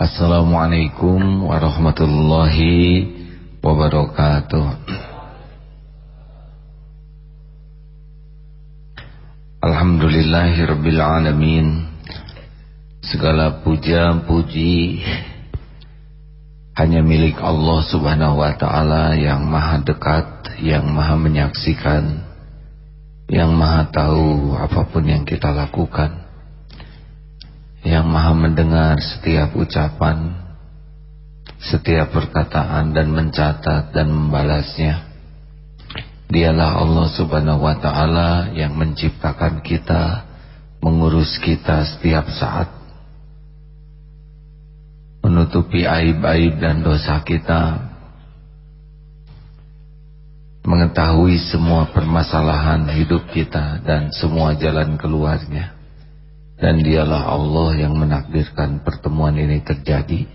Assalamualaikum warahmatullahi wabarakatuh. Alhamdulillahirrabbilalamin. Segala puja puji Hanya milik Allah subhanahu wa ta'ala Yang maha dekat Yang maha menyaksikan Yang maha tahu apa pun yang kita lakukan yang maha mendengar setiap ucapan, setiap perkataan dan mencatat dan membalasnya. Dialah Allah subhanahu wa ta'ala yang menciptakan kita, mengurus kita setiap saat. Menutupi aib-aib dan dosa kita. Mengetahui semua permasalahan hidup kita dan semua jalan keluarnya dan dialah Allah yang menakdirkan pertemuan ini terjadi.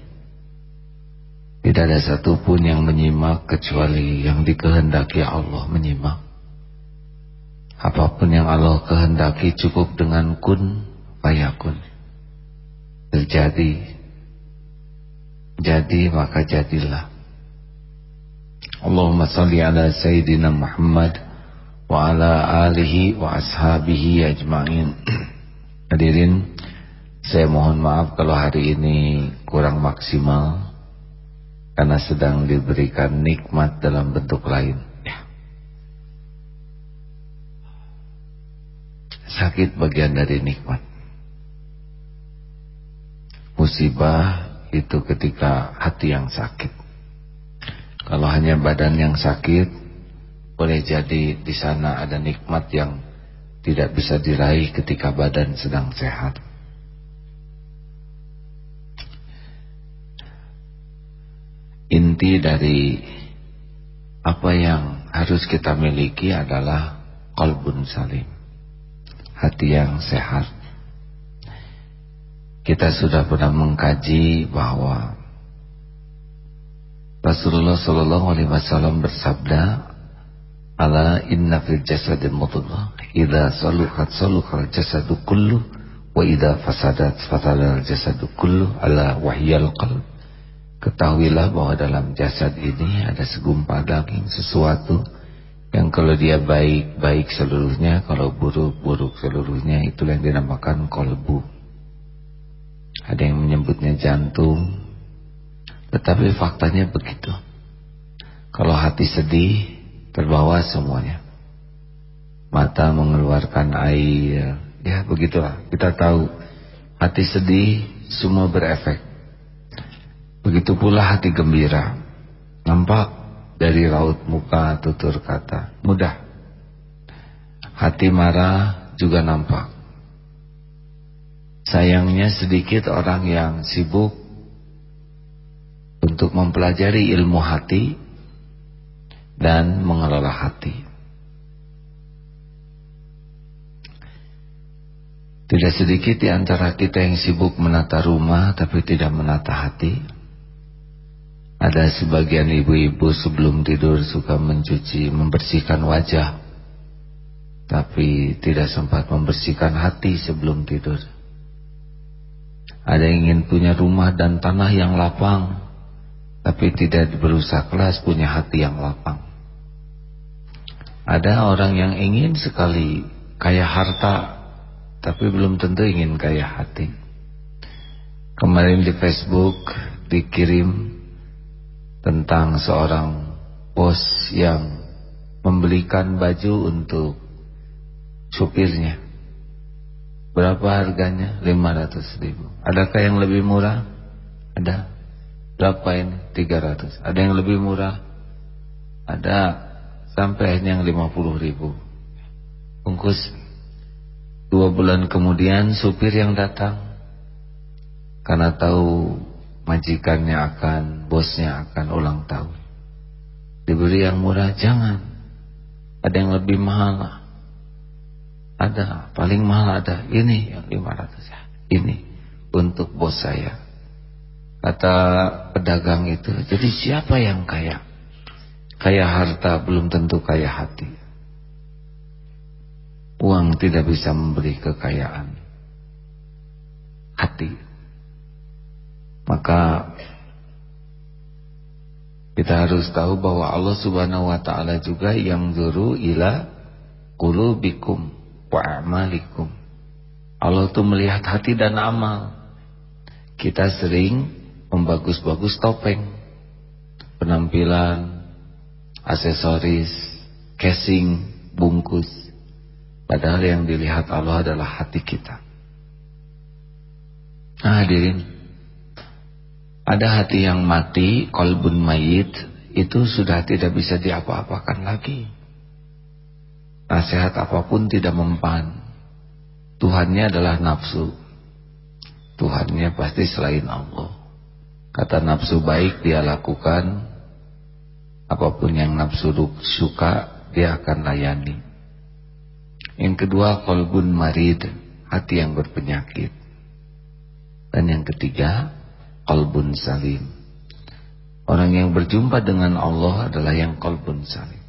Tidak ada satupun yang menyimak kecuali yang dikehendaki Allah menyimak. Apa pun yang Allah kehendaki cukup dengan kun fayakun terjadi. Jadi maka jadilah. Allahumma salli ala Sayyidina Muhammad wa ala alihi wa ashabihi ajma'in Hadirin, saya mohon maaf kalau hari ini kurang maksimal karena sedang diberikan nikmat dalam bentuk lain. Ya. Sakit bagian dari nikmat. Musibah itu ketika hati yang sakit. Kalau hanya badan yang sakit, boleh jadi di sana ada nikmat yang tidak bisa diraih ketika badan sedang sehat. Inti dari apa yang harus kita miliki adalah kalbun salim. Hati yang sehat. Kita sudah pernah mengkaji bahwa Rasulullah Shallallahu Alaihi Wasallam bersabda, Ala inna fil jasadil mudghah idza saluhat saluhal jasadu kullu wa idza fasadat fasadal jasadu kullu ala wahyal qalb. Ketahuilah bahwa dalam jasad ini ada segumpal daging sesuatu yang kalau dia baik baik seluruhnya, kalau buruk buruk seluruhnya. Itulah yang dinamakan kolbu. Ada yang menyebutnya jantung, tetapi faktanya begitu. Kalau hati sedih terbawa semuanya. Mata mengeluarkan air, ya begitulah. Kita tahu hati sedih semua berefek. Begitu pula hati gembira. Nampak dari raut muka tutur kata, mudah. Hati marah juga nampak. Sayangnya sedikit orang yang sibuk untuk mempelajari ilmu hati dan mengelola hati. Tidak sedikit di antara kita yang sibuk menata rumah tapi tidak menata hati. Ada sebagian ibu-ibu sebelum tidur suka mencuci, membersihkan wajah. Tapi tidak sempat membersihkan hati sebelum tidur. Ada yang ingin punya rumah dan tanah yang lapang. Tapi tidak berusaha kelas punya hati yang lapang. Ada orang yang ingin sekali kaya harta tapi belum tentu ingin kaya hati. Kemarin di Facebook dikirim tentang seorang bos yang membelikan baju untuk supirnya. Berapa harganya? 500 ribu. Adakah yang lebih murah? Ada. Berapa ini? 300. Ada yang lebih murah? Ada sampai hanya yang 50 ribu. Bungkus. Dua bulan kemudian supir yang datang. Karena tahu majikannya akan bosnya akan ulang tahun. Diberi yang murah jangan. Ada yang lebih mahal. Ada paling mahal ada. Ini yang 500 ya ini untuk bos saya. Kata pedagang itu jadi siapa yang kaya Kaya harta belum tentu kaya hati. Uang tidak bisa memberi kekayaan. Hati. Maka kita harus tahu bahwa Allah Subhanahu wa taala juga yang zuru ila qulubikum wa amalikum. Allah tuh melihat hati dan amal. Kita sering membagus-bagus topeng, penampilan, aksesoris, casing, bungkus. Padahal yang dilihat Allah adalah hati kita. Nah, hadirin, ada hati yang mati, kolbun mayit, itu sudah tidak bisa diapa-apakan lagi. Nasihat apa pun tidak mempan. Tuhannya adalah nafsu. Tuhannya pasti selain Allah. Kata nafsu baik dia lakukan. Apa pun yang nafsu suka, dia akan layani. Yang kedua, kolbun marid, hati yang berpenyakit. Dan yang ketiga, qalbun salim. Orang yang berjumpa dengan Allah adalah yang qalbun salim.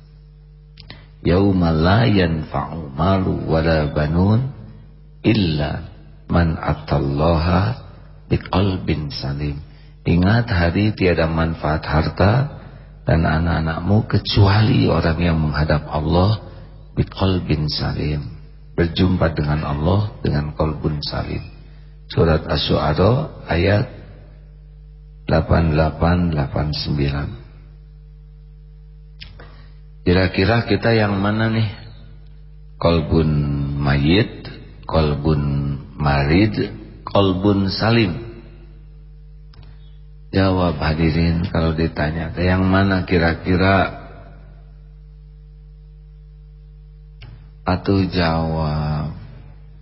Yauma la yanfa'u wala banun illa man atallaha biqalbin salim. Ingat hari tiada manfaat harta dan anak-anakmu kecuali orang yang menghadap Allah biqalbin salim. Berjumpa dengan Allah dengan qalbun salim. Surat Asy-Syu'ara ayat 8889 Kira-kira kita yang mana nih? Kolbun mayit, kolbun marid, kolbun salim. Jawab hadirin kalau ditanya, yang mana kira-kira? Atau jawab,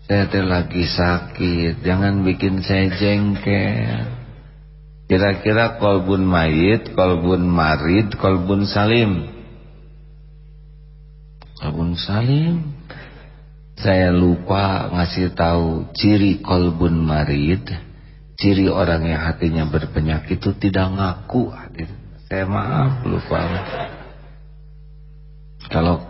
saya lagi sakit, jangan bikin saya jengkel. Kira-kira kolbun mayit, kolbun marid, kolbun salim. Kolbun salim. Saya lupa ngasih tahu ciri kolbun marid, ciri orang yang hatinya berpenyakit itu tidak ngaku. Saya maaf lupa. Kalau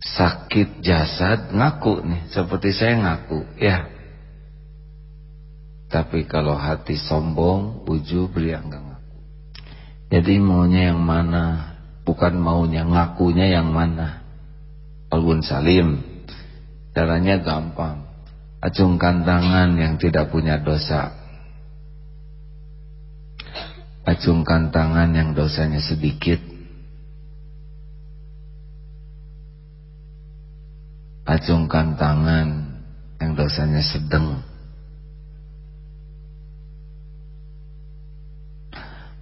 sakit jasad ngaku nih, seperti saya ngaku, ya tapi kalau hati sombong, ujub dia ngaku. Jadi maunya yang mana? Bukan maunya, ngakunya yang mana? Albun salim. Caranya gampang. Acungkan tangan yang tidak punya dosa. Acungkan tangan yang dosanya sedikit. Acungkan tangan yang dosanya sedang.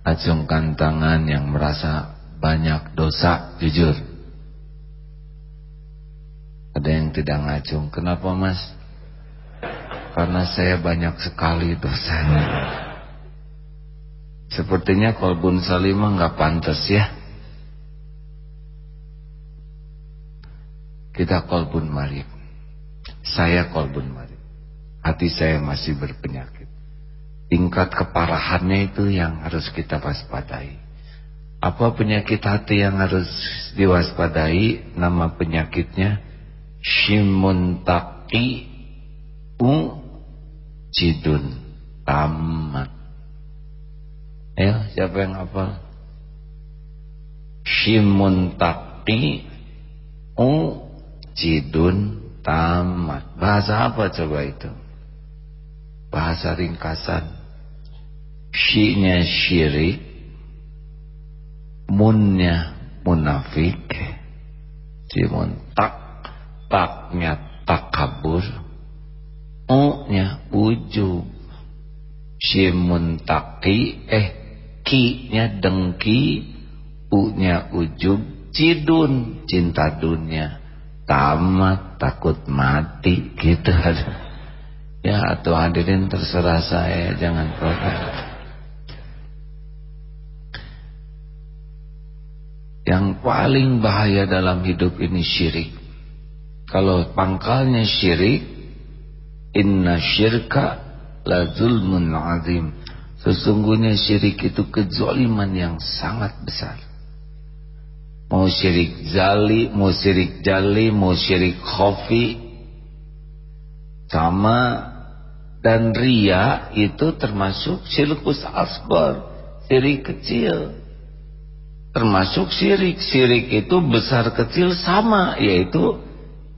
acungkan tangan yang merasa banyak dosa jujur ada yang tidak ngacung kenapa mas karena saya banyak sekali dosanya sepertinya kolbun salimah nggak pantas ya. Kita kolbun marib saya kolbun marib hati saya masih berpenyakit. Tingkat keparahannya itu yang harus kita waspadai. Apa penyakit hati yang harus diwaspadai? Nama penyakitnya Shimuntaki U Cidun Tamat. Ya, siapa yang apa? Shimuntaki U Cidun Tamat. Bahasa apa coba itu? Bahasa ringkasan Syi'nya syirik Munnya munafik Simun tak Taknya takabur U-nya ujub Syimun taki Eh Ki-nya dengki. U-nya ujub Cidun Cinta dunia. Tamat takut mati Gitu Ya atau hadirin terserah saya Jangan protes. Yang paling bahaya dalam hidup ini syirik. Kalau pangkalnya syirik, inna syirka la zulmun azim. Sesungguhnya syirik itu kezaliman yang sangat besar. Mau syirik jali, mau syirik jali, mau syirik khafi sama dan ria itu termasuk syirkus asbar syirik kecil termasuk syirik syirik itu besar kecil sama yaitu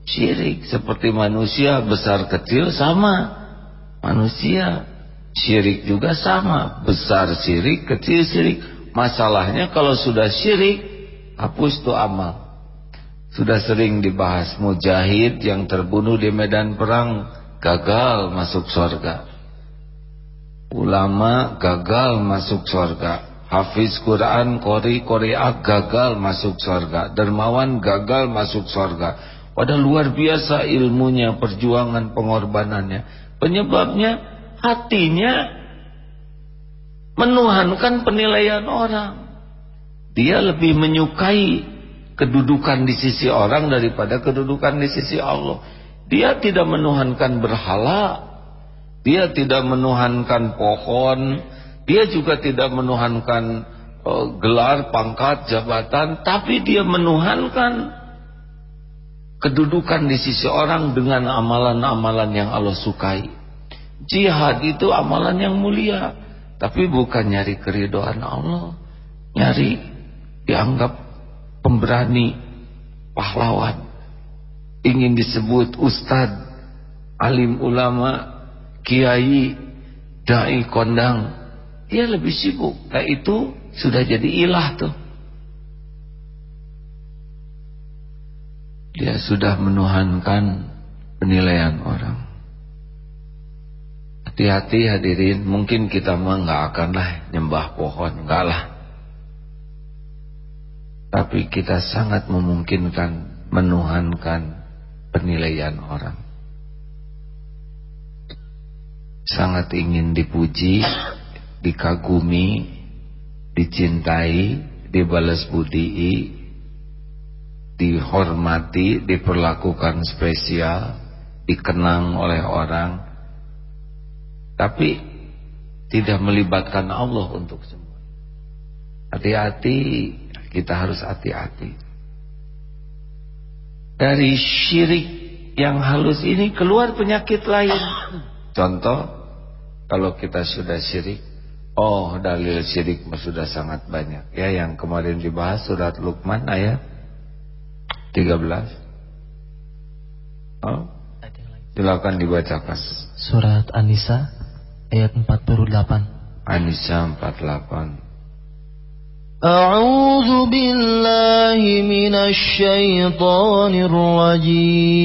syirik seperti manusia besar kecil sama. Manusia syirik juga sama. Besar syirik kecil syirik. Masalahnya kalau sudah syirik hapus tuh amal. Sudah sering dibahas mujahid yang terbunuh di medan perang gagal masuk surga ulama gagal masuk surga hafiz Quran kori korea gagal masuk surga dermawan gagal masuk surga Padahal luar biasa ilmunya, perjuangan, pengorbanannya. Penyebabnya hatinya menuhankan penilaian orang. Dia lebih menyukai kedudukan di sisi orang daripada kedudukan di sisi Allah. Dia tidak menuhankan berhala. Dia tidak menuhankan pohon. Dia juga tidak menuhankan uh, gelar, pangkat, jabatan. Tapi dia menuhankan kedudukan di sisi orang dengan amalan-amalan yang Allah sukai. Jihad itu amalan yang mulia, tapi bukan nyari keridoan Allah, nyari dianggap pemberani, pahlawan. Ingin disebut ustad, alim ulama, kiai, dai kondang, dia lebih sibuk. Nah itu sudah jadi ilah tuh. Dia sudah menuhankan penilaian orang. Hati-hati hadirin, mungkin kita mah nggak akanlah nyembah pohon, enggak lah. Tapi kita sangat memungkinkan menuhankan penilaian orang. Sangat ingin dipuji, dikagumi, dicintai, dibalas budi, dihormati, diperlakukan spesial, dikenang oleh orang, tapi tidak melibatkan Allah untuk semua. Hati-hati, kita harus hati-hati. Dari syirik yang halus ini keluar penyakit lain. Contoh, kalau kita sudah syirik, oh dalil syirik sudah sangat banyak. Ya, yang kemarin dibahas surat Luqman ayat 13 oh? Silakan dibacakan Surat An-Nisa ayat 48 An-Nisa 48 أعوذ بالله من الشيطان الرجيم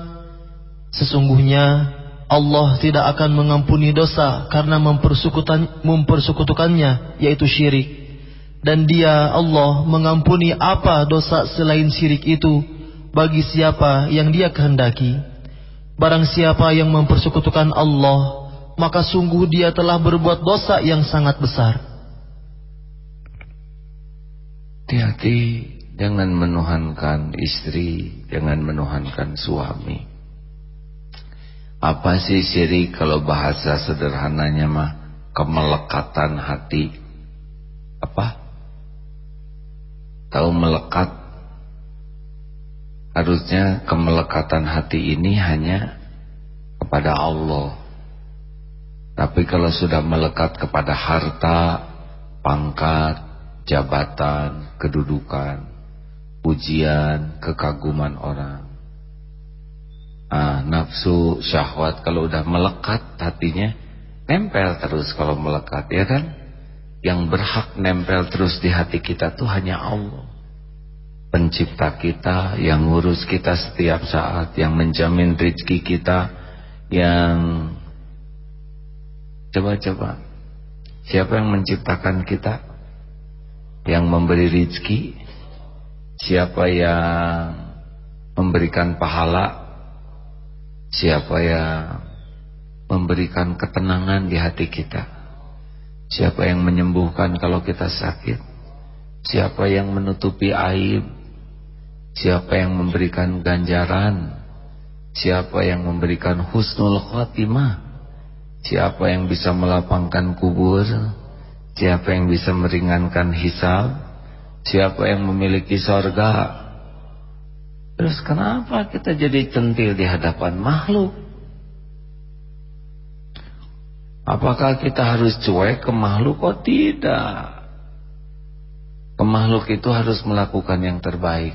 Sesungguhnya Allah tidak akan mengampuni dosa karena mempersekutukan, mempersekutukannya yaitu syirik. Dan dia Allah mengampuni apa dosa selain syirik itu bagi siapa yang dia kehendaki. Barang siapa yang mempersekutukan Allah maka sungguh dia telah berbuat dosa yang sangat besar. Hati-hati jangan menuhankan istri jangan menuhankan suami apa sih syirik kalau bahasa sederhananya mah kemelekatan hati? Apa? Tahu melekat? Harusnya kemelekatan hati ini hanya kepada Allah. Tapi kalau sudah melekat kepada harta, pangkat, jabatan, kedudukan, pujian, kekaguman orang ah, nafsu syahwat. Kalau udah melekat hatinya nempel terus kalau melekat ya kan? Yang berhak nempel terus di hati kita tuh hanya Allah. Pencipta kita yang ngurus kita setiap saat yang menjamin rezeki kita yang coba-coba siapa yang menciptakan kita? Yang memberi rezeki? Siapa yang memberikan pahala Siapa yang memberikan ketenangan di hati kita? Siapa yang menyembuhkan kalau kita sakit? Siapa yang menutupi aib? Siapa yang memberikan ganjaran? Siapa yang memberikan husnul khatimah? Siapa yang bisa melapangkan kubur? Siapa yang bisa meringankan hisab? Siapa yang memiliki sorga? Terus kenapa kita jadi centil di hadapan makhluk? Apakah kita harus cuek ke makhluk? Oh tidak. Ke makhluk itu harus melakukan yang terbaik.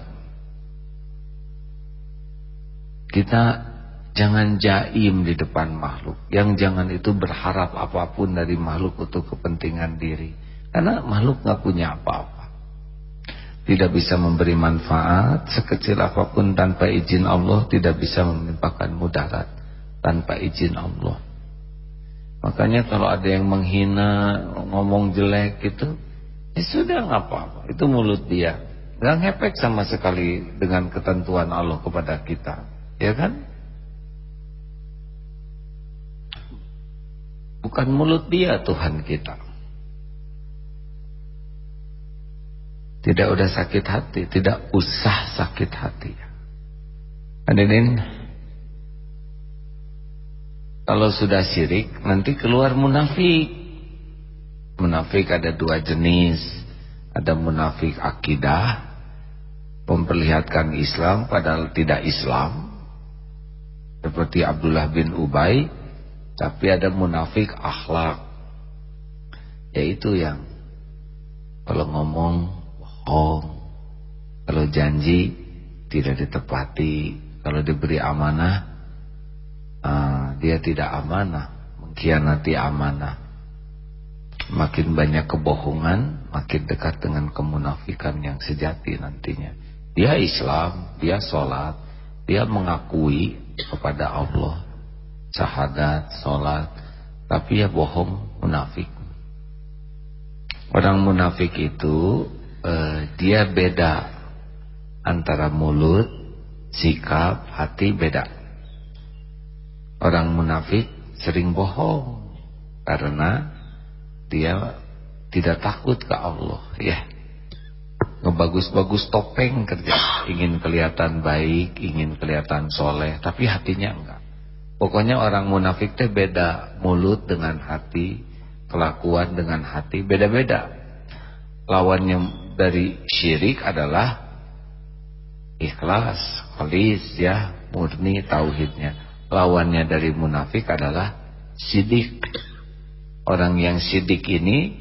Kita jangan jaim di depan makhluk. Yang jangan itu berharap apa pun dari makhluk untuk kepentingan diri. Karena makhluk gak punya apa-apa tidak bisa memberi manfaat sekecil apa pun tanpa izin Allah tidak bisa menimpakan mudarat tanpa izin Allah. Makanya kalau ada yang menghina ngomong jelek itu ya sudah nggak apa-apa. Itu mulut dia. Nggak ngepek sama sekali dengan ketentuan Allah kepada kita. Ya kan? Bukan mulut dia Tuhan kita Tidak udah sakit hati, tidak usah sakit hati. Hadirin, kalau sudah syirik nanti keluar munafik. Munafik ada dua jenis. Ada munafik akidah, memperlihatkan Islam padahal tidak Islam. Seperti Abdullah bin Ubay, tapi ada munafik akhlak. Yaitu yang kalau ngomong bohong kalau janji tidak ditepati kalau diberi amanah uh, dia tidak amanah mengkhianati amanah. Makin banyak kebohongan makin dekat dengan kemunafikan yang sejati nantinya. Dia Islam dia sholat dia mengakui kepada Allah syahadat, sholat tapi ya bohong munafik. Orang munafik itu uh, dia beda antara mulut, sikap, hati beda. Orang munafik sering bohong karena dia tidak takut ke Allah, ya. Ngebagus-bagus topeng kerja, ingin kelihatan baik, ingin kelihatan soleh, tapi hatinya enggak. Pokoknya orang munafik teh beda mulut dengan hati, kelakuan dengan hati beda-beda. Lawannya dari syirik adalah ikhlas, khalis ya, murni tauhidnya. Lawannya dari munafik adalah sidik. Orang yang sidik ini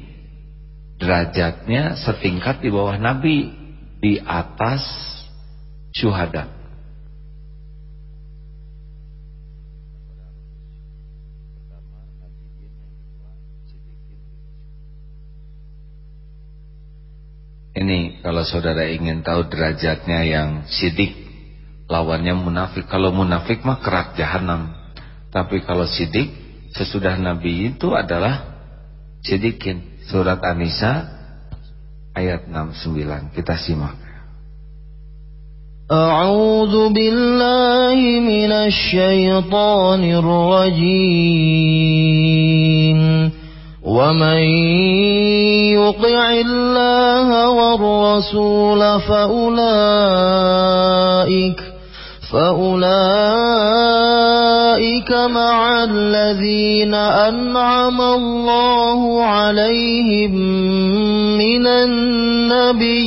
derajatnya setingkat di bawah nabi, di atas syuhada. kalau saudara ingin tahu derajatnya yang sidik Lawannya munafik Kalau munafik mah kerak jahanam Tapi kalau sidik Sesudah Nabi itu adalah Sidikin Surat An-Nisa Ayat 69 Kita simak أعوذ بالله من الشيطان الرجيم ومن يطع الله والرسول فأولئك فأولئك مع الذين أنعم الله عليهم من النبيين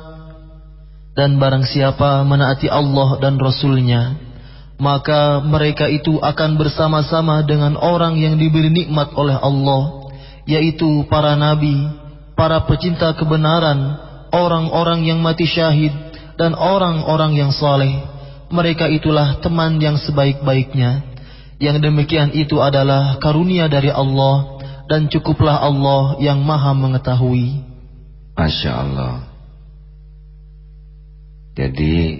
Dan barang siapa menaati Allah dan Rasulnya, maka mereka itu akan bersama-sama dengan orang yang diberi nikmat oleh Allah, yaitu para nabi, para pecinta kebenaran, orang-orang yang mati syahid, dan orang-orang yang saleh. mereka itulah teman yang sebaik-baiknya. Yang demikian itu adalah karunia dari Allah dan cukuplah Allah yang maha mengetahui. Masya Allah. Jadi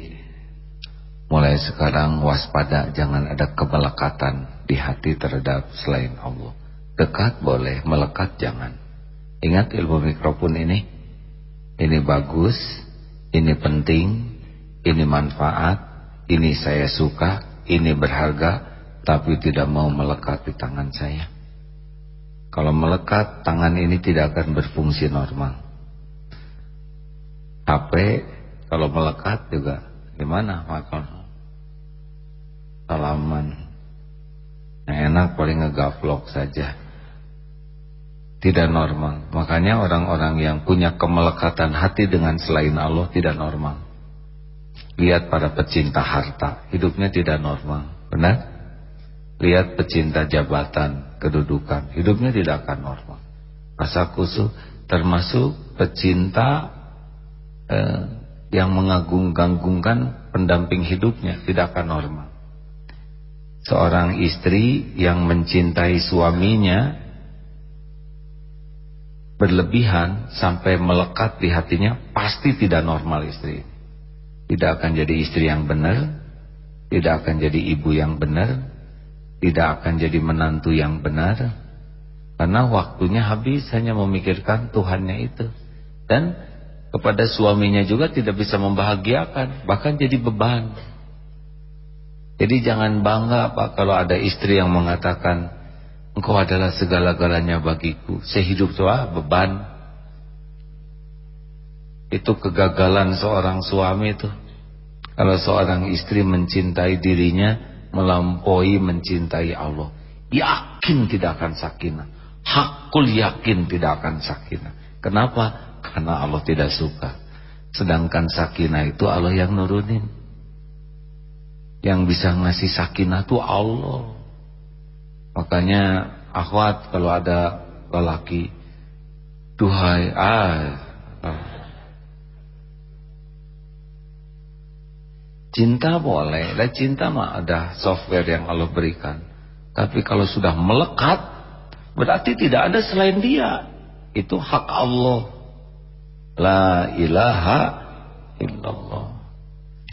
mulai sekarang waspada jangan ada kemelekatan di hati terhadap selain Allah. Dekat boleh, melekat jangan. Ingat ilmu mikrofon ini. Ini bagus, ini penting, ini manfaat, ini saya suka, ini berharga, tapi tidak mau melekat di tangan saya. Kalau melekat, tangan ini tidak akan berfungsi normal. HP kalau melekat juga gimana maka salaman yang enak paling ngegaplok saja tidak normal. Makanya orang-orang yang punya kemelekatan hati dengan selain Allah tidak normal. Lihat para pecinta harta, hidupnya tidak normal. Benar? Lihat pecinta jabatan, kedudukan, hidupnya tidak akan normal. Rasa kusuh termasuk pecinta eh, yang mengagung-gagungkan pendamping hidupnya tidak akan normal. Seorang istri yang mencintai suaminya berlebihan sampai melekat di hatinya pasti tidak normal istri tidak akan jadi istri yang benar tidak akan jadi ibu yang benar tidak akan jadi menantu yang benar karena waktunya habis hanya memikirkan Tuhannya itu dan kepada suaminya juga tidak bisa membahagiakan bahkan jadi beban jadi jangan bangga Pak kalau ada istri yang mengatakan Engkau adalah segala-galanya bagiku. Sehidup tua beban. Itu kegagalan seorang suami itu. Kalau seorang istri mencintai dirinya melampaui mencintai Allah, yakin tidak akan sakinah. Hakul yakin tidak akan sakinah. Kenapa? Karena Allah tidak suka. Sedangkan sakinah itu Allah yang nurunin. Yang bisa ngasih sakinah itu Allah. Makanya akhwat kalau ada lelaki duhai ah Cinta boleh, dan cinta mah ada software yang Allah berikan. Tapi kalau sudah melekat, berarti tidak ada selain dia. Itu hak Allah. La ilaha illallah.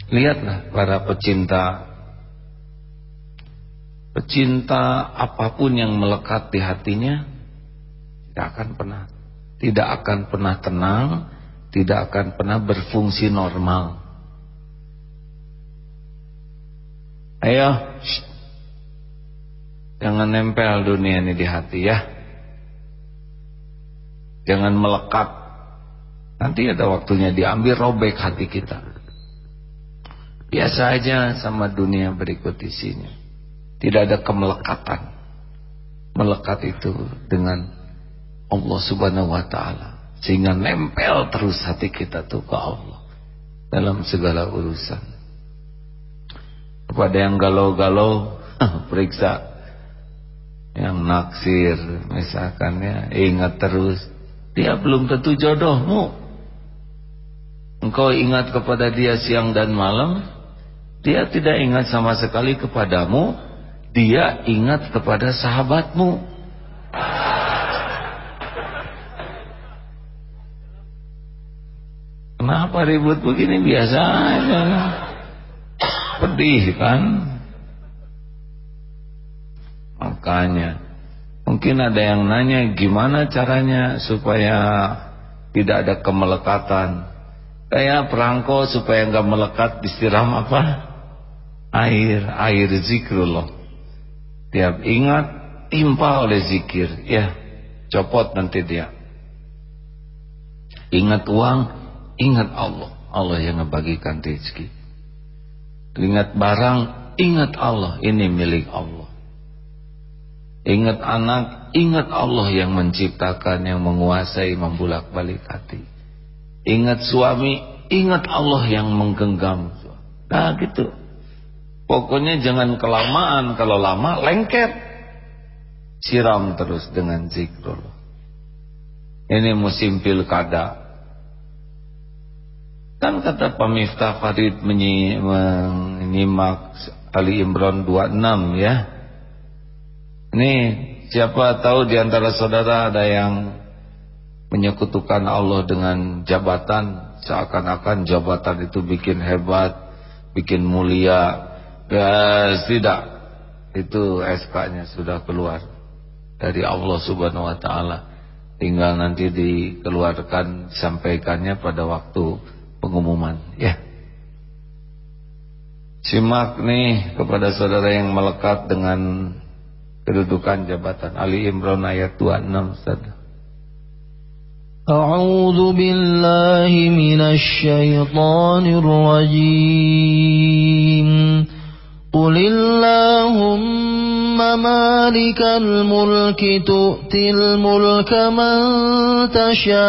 Lihatlah para pecinta pecinta apa pun yang melekat di hatinya tidak akan pernah tidak akan pernah tenang, tidak akan pernah berfungsi normal. Ayo, shh. jangan nempel dunia ini di hati ya. Jangan melekat. Nanti ada waktunya diambil robek hati kita. Biasa aja sama dunia berikut isinya. Tidak ada kemelekatan. Melekat itu dengan Allah subhanahu wa ta'ala. Sehingga nempel terus hati kita tuh ke Allah. Dalam segala urusan. Kepada yang galau-galau, periksa. Yang naksir, misalkan ya, ingat terus. Dia belum tentu jodohmu. Engkau ingat kepada dia siang dan malam, dia tidak ingat sama sekali kepadamu, dia ingat kepada sahabatmu. Kenapa ribut begini? Biasa aja. Pedih kan? Makanya mungkin ada yang nanya gimana caranya supaya tidak ada kemelekatan kayak perangko supaya nggak melekat disiram apa air air zikrullah Tiap ingat timpa oleh zikir, ya copot nanti dia. Ingat uang, ingat Allah. Allah yang ngebagikan rezeki. Ingat barang, ingat Allah. Ini milik Allah. Ingat anak, ingat Allah yang menciptakan, yang menguasai, membulak-balik hati. Ingat suami, ingat Allah yang menggenggam. Nah gitu. Pokoknya jangan kelamaan, kalau lama lengket. Siram terus dengan zikrullah. Ini musim pilkada. Kan kata Pak Miftah Farid menyi, nyimak Ali Imran 26 ya. Ini siapa tahu di antara saudara ada yang menyekutukan Allah dengan jabatan seakan-akan jabatan itu bikin hebat, bikin mulia. Ya, tidak. Itu SK-nya sudah keluar dari Allah Subhanahu wa taala. Tinggal nanti dikeluarkan sampaikannya pada waktu pengumuman, ya. Simak nih kepada saudara yang melekat dengan kedudukan jabatan Ali Imran ayat 26 Ustaz. أعوذ بالله من الشيطان الرجيم. قل اللهم مالك الملك تؤتي الملك من تشاء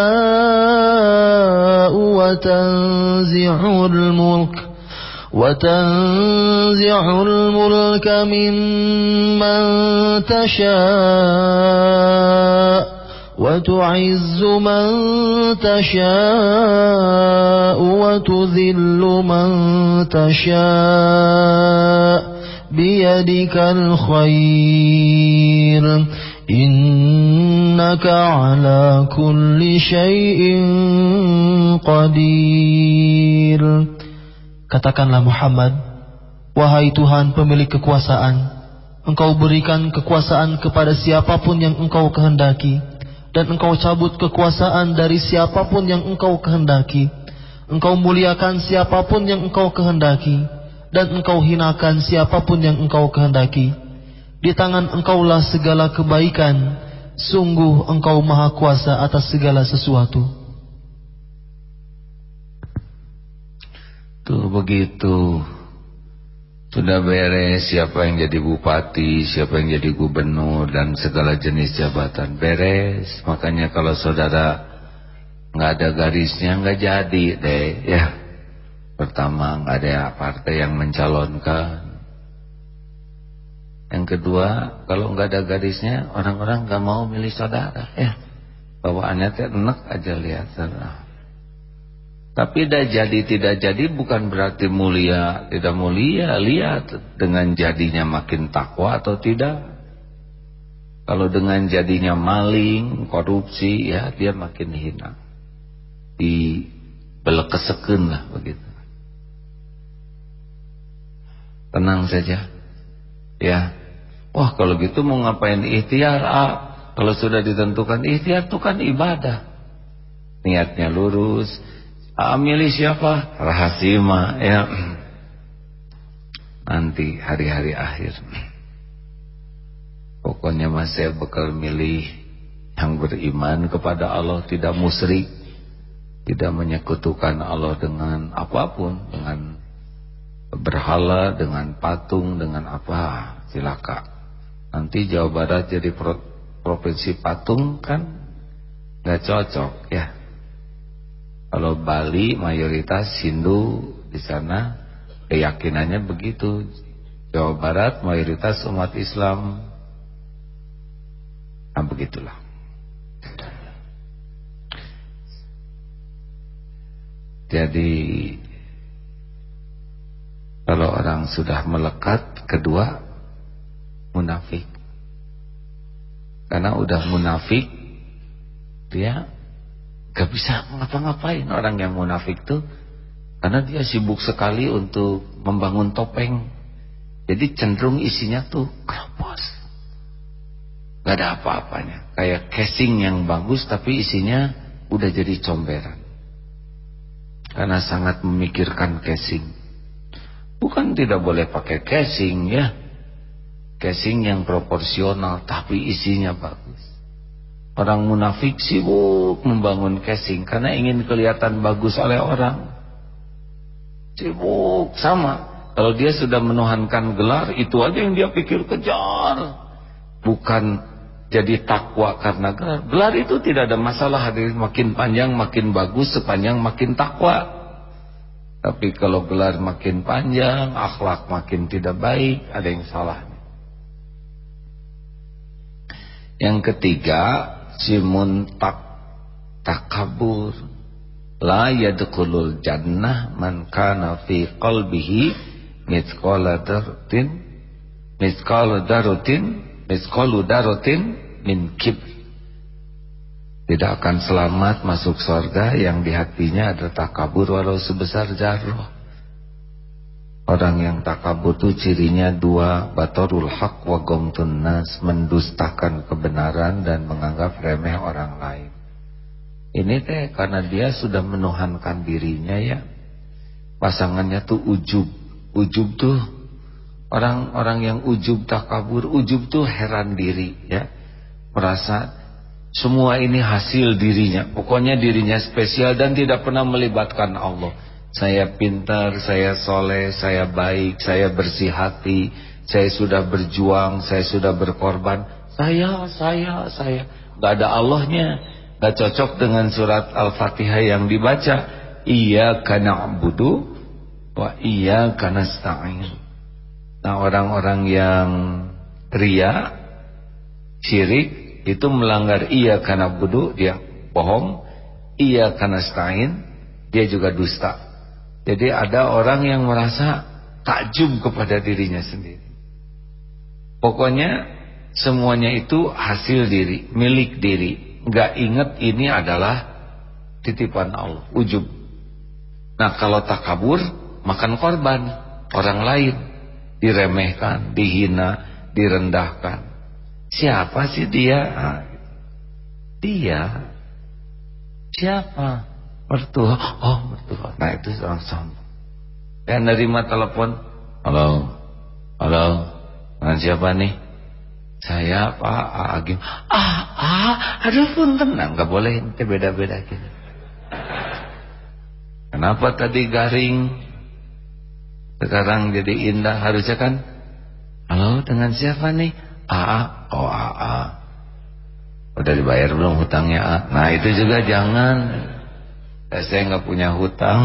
وتنزع الملك وتنزع الملك ممن تشاء. وتعز من تشاء وتذل من تشاء بيدك الخير إنك على كل شيء قدير Katakanlah Muhammad Wahai Tuhan pemilik kekuasaan Engkau berikan kekuasaan kepada siapapun yang engkau kehendaki dan engkau cabut kekuasaan dari siapa pun yang engkau kehendaki. Engkau muliakan siapa pun yang engkau kehendaki dan engkau hinakan siapa pun yang engkau kehendaki. Di tangan engkaulah segala kebaikan, sungguh engkau maha kuasa atas segala sesuatu. Tuh begitu sudah beres siapa yang jadi bupati, siapa yang jadi gubernur dan segala jenis jabatan beres. Makanya kalau saudara nggak ada garisnya nggak jadi deh ya. Pertama nggak ada partai yang mencalonkan. Yang kedua kalau nggak ada garisnya orang-orang nggak mau milih saudara ya. Bawaannya teh enak aja lihat saudara. Tapi dah jadi tidak jadi bukan berarti mulia, tidak mulia. Lihat dengan jadinya makin takwa atau tidak. Kalau dengan jadinya maling, korupsi, ya dia makin hina. Di belekeseken lah begitu. Tenang saja. Ya. Wah kalau gitu mau ngapain ikhtiar? Ah, kalau sudah ditentukan ikhtiar itu kan ibadah. Niatnya lurus milih siapa? Rahasia ya. Nanti hari-hari akhir. Pokoknya mas saya bakal milih yang beriman kepada Allah, tidak musyrik, tidak menyekutukan Allah dengan apa pun, dengan berhala, dengan patung, dengan apa, silakan. Nanti Jawa Barat jadi provinsi patung kan nggak cocok ya. Kalau Bali mayoritas Hindu di sana keyakinannya begitu. Jawa Barat mayoritas umat Islam. Nah begitulah. Jadi kalau orang sudah melekat kedua munafik. Karena udah munafik dia Gak bisa ngapa-ngapain orang yang munafik tuh karena dia sibuk sekali untuk membangun topeng. Jadi cenderung isinya tuh keropos. Gak ada apa-apanya. Kayak casing yang bagus tapi isinya udah jadi comberan. Karena sangat memikirkan casing. Bukan tidak boleh pakai casing ya. Casing yang proporsional tapi isinya bagus. Orang munafik sibuk membangun casing karena ingin kelihatan bagus oleh orang. Sibuk sama. Kalau dia sudah menuhankan gelar, itu aja yang dia pikir kejar. Bukan jadi takwa karena gelar. Gelar itu tidak ada masalah. Hadir makin panjang makin bagus sepanjang makin takwa. Tapi kalau gelar makin panjang, akhlak makin tidak baik, ada yang salah. Yang ketiga, simun tak takabur. La yadkhulul jannah man kana fi qalbihi mithqala dartin mithqala darutin mithqalu darutin min kibr. Tidak akan selamat masuk surga yang di hatinya ada takabur walau sebesar jarrah Orang yang takabur itu cirinya dua Batorul haq wa gomtun nas Mendustakan kebenaran dan menganggap remeh orang lain. Ini teh karena dia sudah menuhankan dirinya ya. Pasangannya tuh ujub. Ujub tuh Orang-orang yang ujub takabur Ujub tuh heran diri ya. Merasa semua ini hasil dirinya. Pokoknya dirinya spesial dan tidak pernah melibatkan Allah saya pintar, saya soleh, saya baik, saya bersih hati, saya sudah berjuang, saya sudah berkorban. Saya, saya, saya. Gak ada Allahnya. Gak cocok dengan surat Al-Fatihah yang dibaca. Iya karena budu, wa iya karena stain. Nah orang-orang yang ria, syirik, itu melanggar iya karena budu, dia bohong. Iya karena stain, dia juga dusta. Jadi ada orang yang merasa takjub kepada dirinya sendiri. Pokoknya semuanya itu hasil diri, milik diri. Gak ingat ini adalah titipan Allah, ujub. Nah kalau takabur, makan korban orang lain. Diremehkan, dihina, direndahkan. Siapa sih dia? Nah, dia. Siapa? Mertua. Oh mertua. Nah itu langsung yang nerima telepon. Halo. Halo. Dengan siapa nih? Saya Pak Agim. Ah ah. Aduh pun tenang. Nggak boleh. Itu beda-beda gitu. Kenapa tadi garing? Sekarang jadi indah harusnya kan? Halo dengan siapa nih? AA oh AA udah dibayar belum hutangnya A? Nah itu juga jangan saya nggak punya hutang.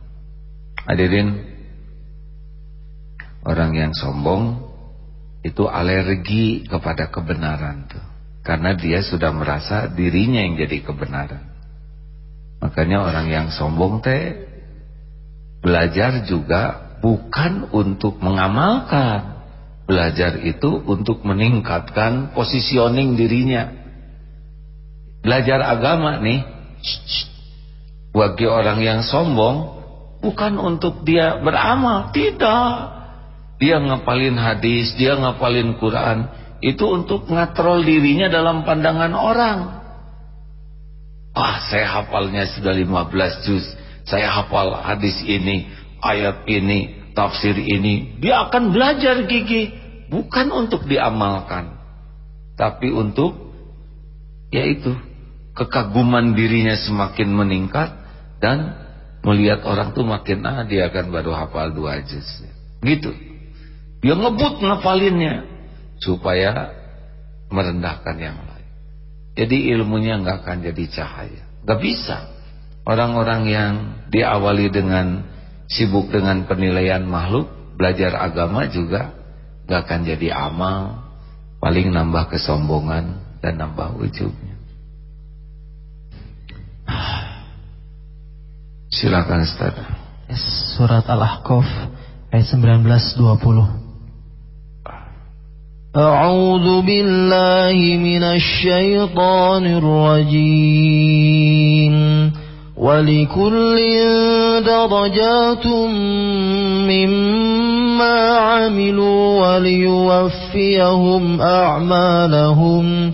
Hadirin orang yang sombong itu alergi kepada kebenaran tuh. Karena dia sudah merasa dirinya yang jadi kebenaran. Makanya orang yang sombong teh belajar juga bukan untuk mengamalkan. Belajar itu untuk meningkatkan positioning dirinya. Belajar agama nih bagi orang yang sombong bukan untuk dia beramal, tidak. Dia ngapalin hadis, dia ngapalin Quran, itu untuk ngatrol dirinya dalam pandangan orang. Ah, saya hafalnya sudah 15 juz. Saya hafal hadis ini, ayat ini, tafsir ini. Dia akan belajar gigi, bukan untuk diamalkan, tapi untuk yaitu kekaguman dirinya semakin meningkat dan melihat orang tuh makin ah dia akan baru hafal dua juz. Gitu. Dia ngebut ngapalinnya supaya merendahkan yang lain. Jadi ilmunya nggak akan jadi cahaya. Nggak bisa. Orang-orang yang diawali dengan sibuk dengan penilaian makhluk belajar agama juga nggak akan jadi amal. Paling nambah kesombongan dan nambah ujubnya Silakan Ustaz. Yes, surat Al-Ahqaf ayat 19 20. أعوذ بالله من الشيطان الرجيم ولكل درجات مما عملوا وليوفيهم أعمالهم وليوفيهم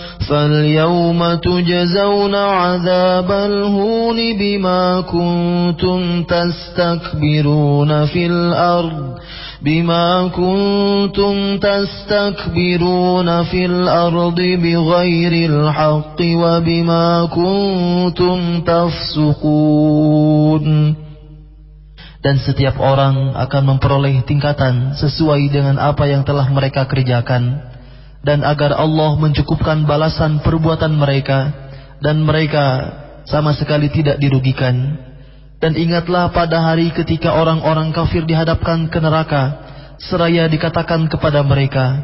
فاليوم تجزون عذاب الهون بما كنتم تستكبرون في الأرض بما كنتم تستكبرون في الأرض بغير الحق وبما كنتم تفسقون dan setiap orang akan memperoleh tingkatan sesuai dengan apa yang telah mereka kerjakan dan agar Allah mencukupkan balasan perbuatan mereka dan mereka sama sekali tidak dirugikan. Dan ingatlah pada hari ketika orang-orang kafir dihadapkan ke neraka, seraya dikatakan kepada mereka,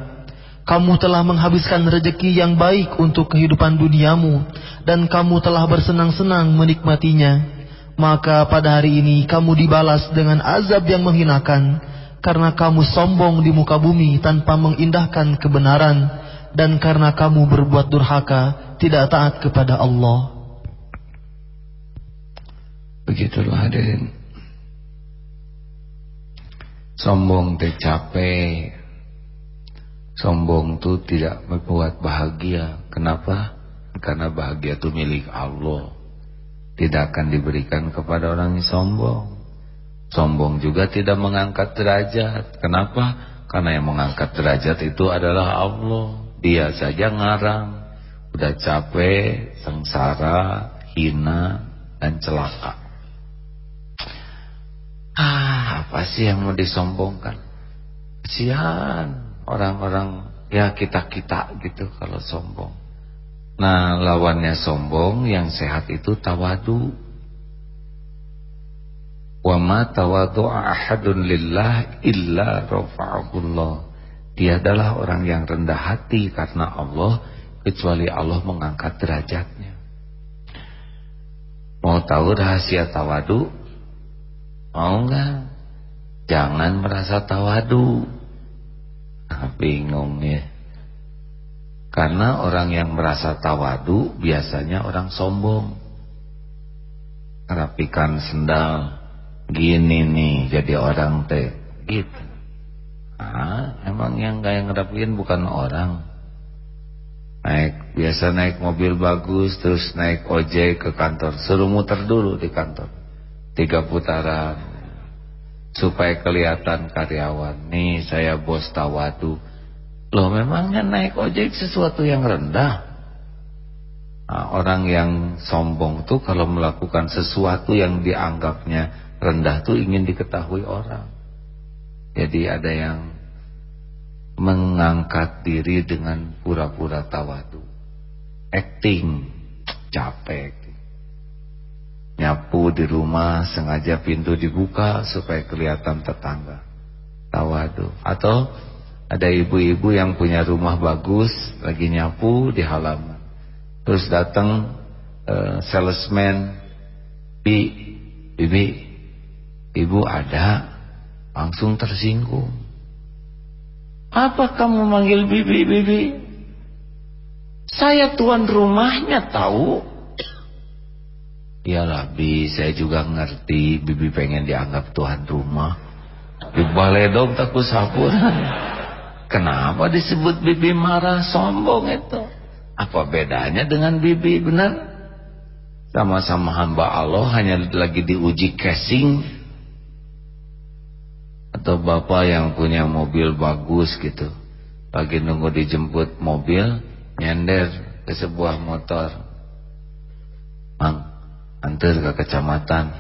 kamu telah menghabiskan rejeki yang baik untuk kehidupan duniamu, dan kamu telah bersenang-senang menikmatinya. Maka pada hari ini kamu dibalas dengan azab yang menghinakan, karena kamu sombong di muka bumi tanpa mengindahkan kebenaran, dan karena kamu berbuat durhaka, tidak taat kepada Allah. Begitulah hadirin. Sombong teh capek. Sombong itu tidak membuat bahagia. Kenapa? Karena bahagia itu milik Allah. Tidak akan diberikan kepada orang yang sombong. Sombong juga tidak mengangkat derajat. Kenapa? Karena yang mengangkat derajat itu adalah Allah. Dia saja ngarang. Udah capek, sengsara, hina, dan celaka. Ah, apa sih yang mau disombongkan? Kesian orang-orang ya kita-kita gitu kalau sombong. Nah, lawannya sombong yang sehat itu tawadu. Wa ma tawadu'a ahadun lillah illa rafa'ahullah. Dia adalah orang yang rendah hati karena Allah kecuali Allah mengangkat derajatnya. Mau tahu rahasia tawadu? Mau nggak? Jangan merasa tawadu. Nah, bingung ya. Karena orang yang merasa tawadu biasanya orang sombong. Rapikan sendal gini nih jadi orang teh gitu. Ah, emang yang kayak ngerapiin bukan orang. Naik biasa naik mobil bagus terus naik ojek ke kantor, suruh muter dulu di kantor. Tiga putaran. Supaya kelihatan karyawan. Nih saya bos tawadu. Loh memangnya naik ojek sesuatu yang rendah? Nah, orang yang sombong tuh kalau melakukan sesuatu yang dianggapnya rendah tuh ingin diketahui orang. Jadi ada yang mengangkat diri dengan pura-pura tawadu. Acting. Capek. Nyapu di rumah sengaja pintu dibuka supaya kelihatan tetangga. Tawadu. Atau ada ibu-ibu yang punya rumah bagus lagi nyapu di halaman. Terus datang uh, salesman bi bibi ibu ada langsung tersinggung apa kamu manggil bibi bibi saya tuan rumahnya tahu Iyalah Bi, saya juga ngerti Bibi pengen dianggap Tuhan rumah. Di baledog takut sapur. Kenapa disebut Bibi marah sombong itu? Apa bedanya dengan Bibi benar? Sama-sama hamba Allah hanya lagi diuji casing. Atau bapak yang punya mobil bagus gitu. Lagi nunggu dijemput mobil, nyender ke sebuah motor. Mang, antar ke kecamatan.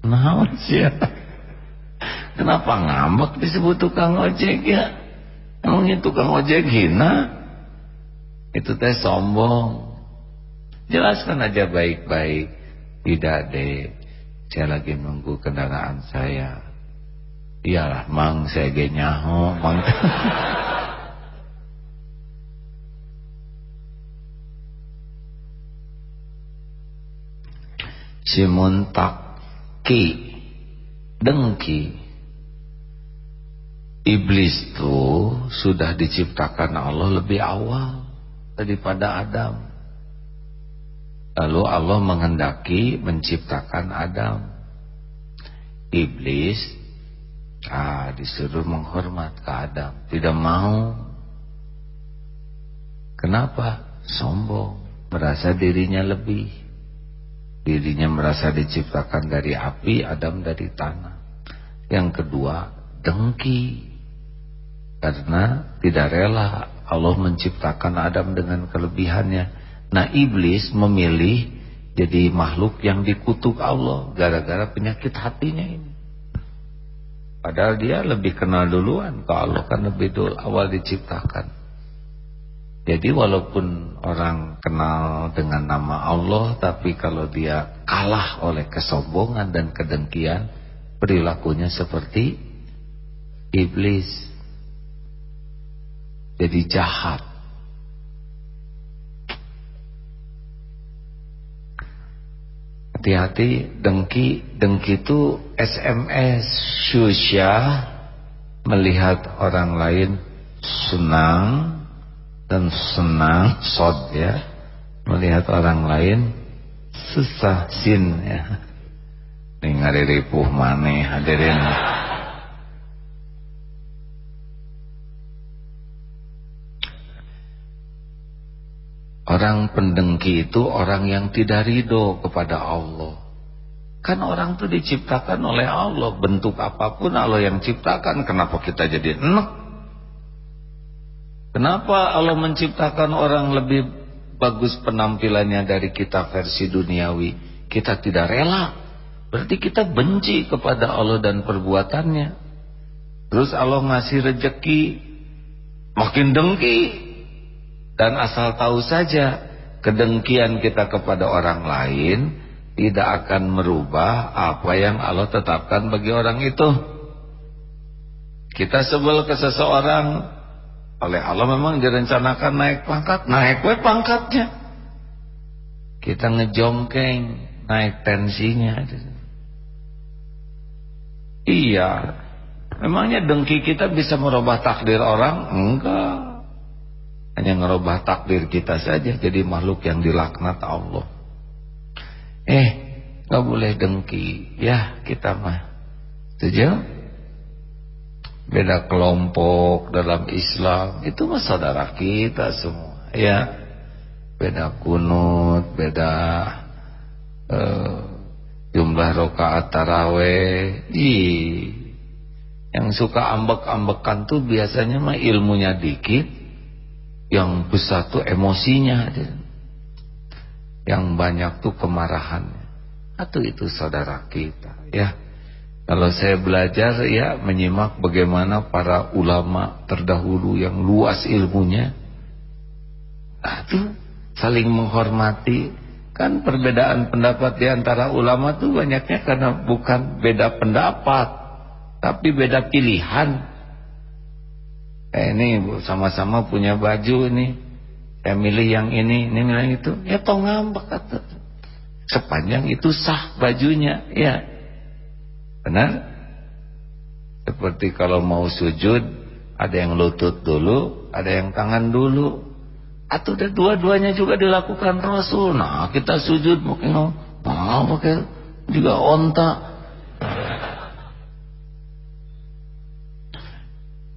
Nah sih? Kenapa ngambek disebut tukang ojek ya? Emangnya tukang ojek hina? Itu teh sombong. Jelaskan aja baik-baik. Tidak deh saya lagi nunggu kendaraan saya. Iyalah mang saya genyaho mang. Ki dengki. Iblis itu sudah diciptakan Allah lebih awal daripada Adam lalu Allah menghendaki menciptakan Adam. Iblis ah disuruh menghormat ke Adam. Tidak mau. Kenapa? Sombong. Merasa dirinya lebih. Dirinya merasa diciptakan dari api Adam dari tanah. Yang kedua dengki. Karena tidak rela Allah menciptakan Adam dengan kelebihannya nah iblis memilih jadi makhluk yang dikutuk Allah gara-gara penyakit hatinya ini. Padahal dia lebih kenal duluan. Ke Allah kan lebih dulu awal diciptakan. Jadi walaupun orang kenal dengan nama Allah tapi kalau dia kalah oleh kesombongan dan kedengkian perilakunya seperti iblis. Jadi jahat hati-hati dengki. Dengki itu SMS syusya melihat orang lain senang dan senang sod ya. Melihat orang lain susah sin ya. Ini ripuh maneh hadirin Orang pendengki itu orang yang tidak ridho kepada Allah. Kan orang itu diciptakan oleh Allah. Bentuk apa pun Allah yang ciptakan. Kenapa kita jadi enak? Kenapa Allah menciptakan orang lebih bagus penampilannya dari kita versi duniawi? Kita tidak rela. Berarti kita benci kepada Allah dan perbuatannya. Terus Allah ngasih rejeki makin dengki. Dan asal tahu saja kedengkian kita kepada orang lain tidak akan merubah apa yang Allah tetapkan bagi orang itu. Kita sebel ke seseorang oleh Allah memang direncanakan naik pangkat, naik we pangkatnya. Kita ngejongkeng, naik tensinya. Iya. Memangnya dengki kita bisa merubah takdir orang? Enggak. Hanya merubah takdir kita saja jadi makhluk yang dilaknat Allah. Eh, nggak boleh dengki. Ya, kita mah. Setuju? beda kelompok dalam Islam itu mah saudara kita semua ya beda kunut beda uh, jumlah rokaat taraweh di yang suka ambek-ambekan tuh biasanya mah ilmunya dikit yang besar tuh emosinya yang banyak tuh kemarahannya atau itu saudara kita ya kalau saya belajar ya menyimak bagaimana para ulama terdahulu yang luas ilmunya. Nah, saling menghormati. Kan perbedaan pendapat di antara ulama itu banyaknya karena bukan beda pendapat, tapi beda pilihan. Eh, ini sama-sama punya baju ini. Saya milih yang ini, ini milih yang itu. Ya toh ngambek kata. Sepanjang itu sah bajunya, ya Benar? Seperti kalau mau sujud, ada yang lutut dulu, ada yang tangan dulu. Atau dua-duanya juga dilakukan Rasul. Nah, kita sujud mungkin mau pakai juga onta.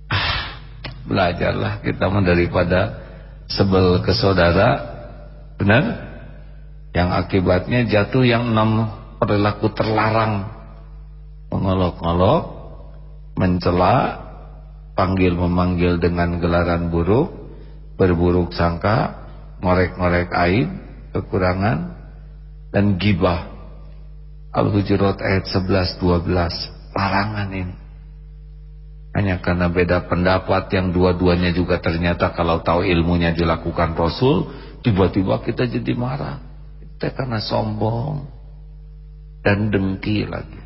Ah, belajarlah kita daripada sebel ke saudara. Benar? Yang akibatnya jatuh yang enam perilaku terlarang mengolok-olok, mencela, panggil memanggil dengan gelaran buruk, berburuk sangka, ngorek-ngorek aib, kekurangan, dan gibah. Al-Hujurat ayat 11-12, larangan ini. Hanya karena beda pendapat yang dua-duanya juga ternyata kalau tahu ilmunya dilakukan Rasul, tiba-tiba kita jadi marah. Kita karena sombong dan dengki lagi.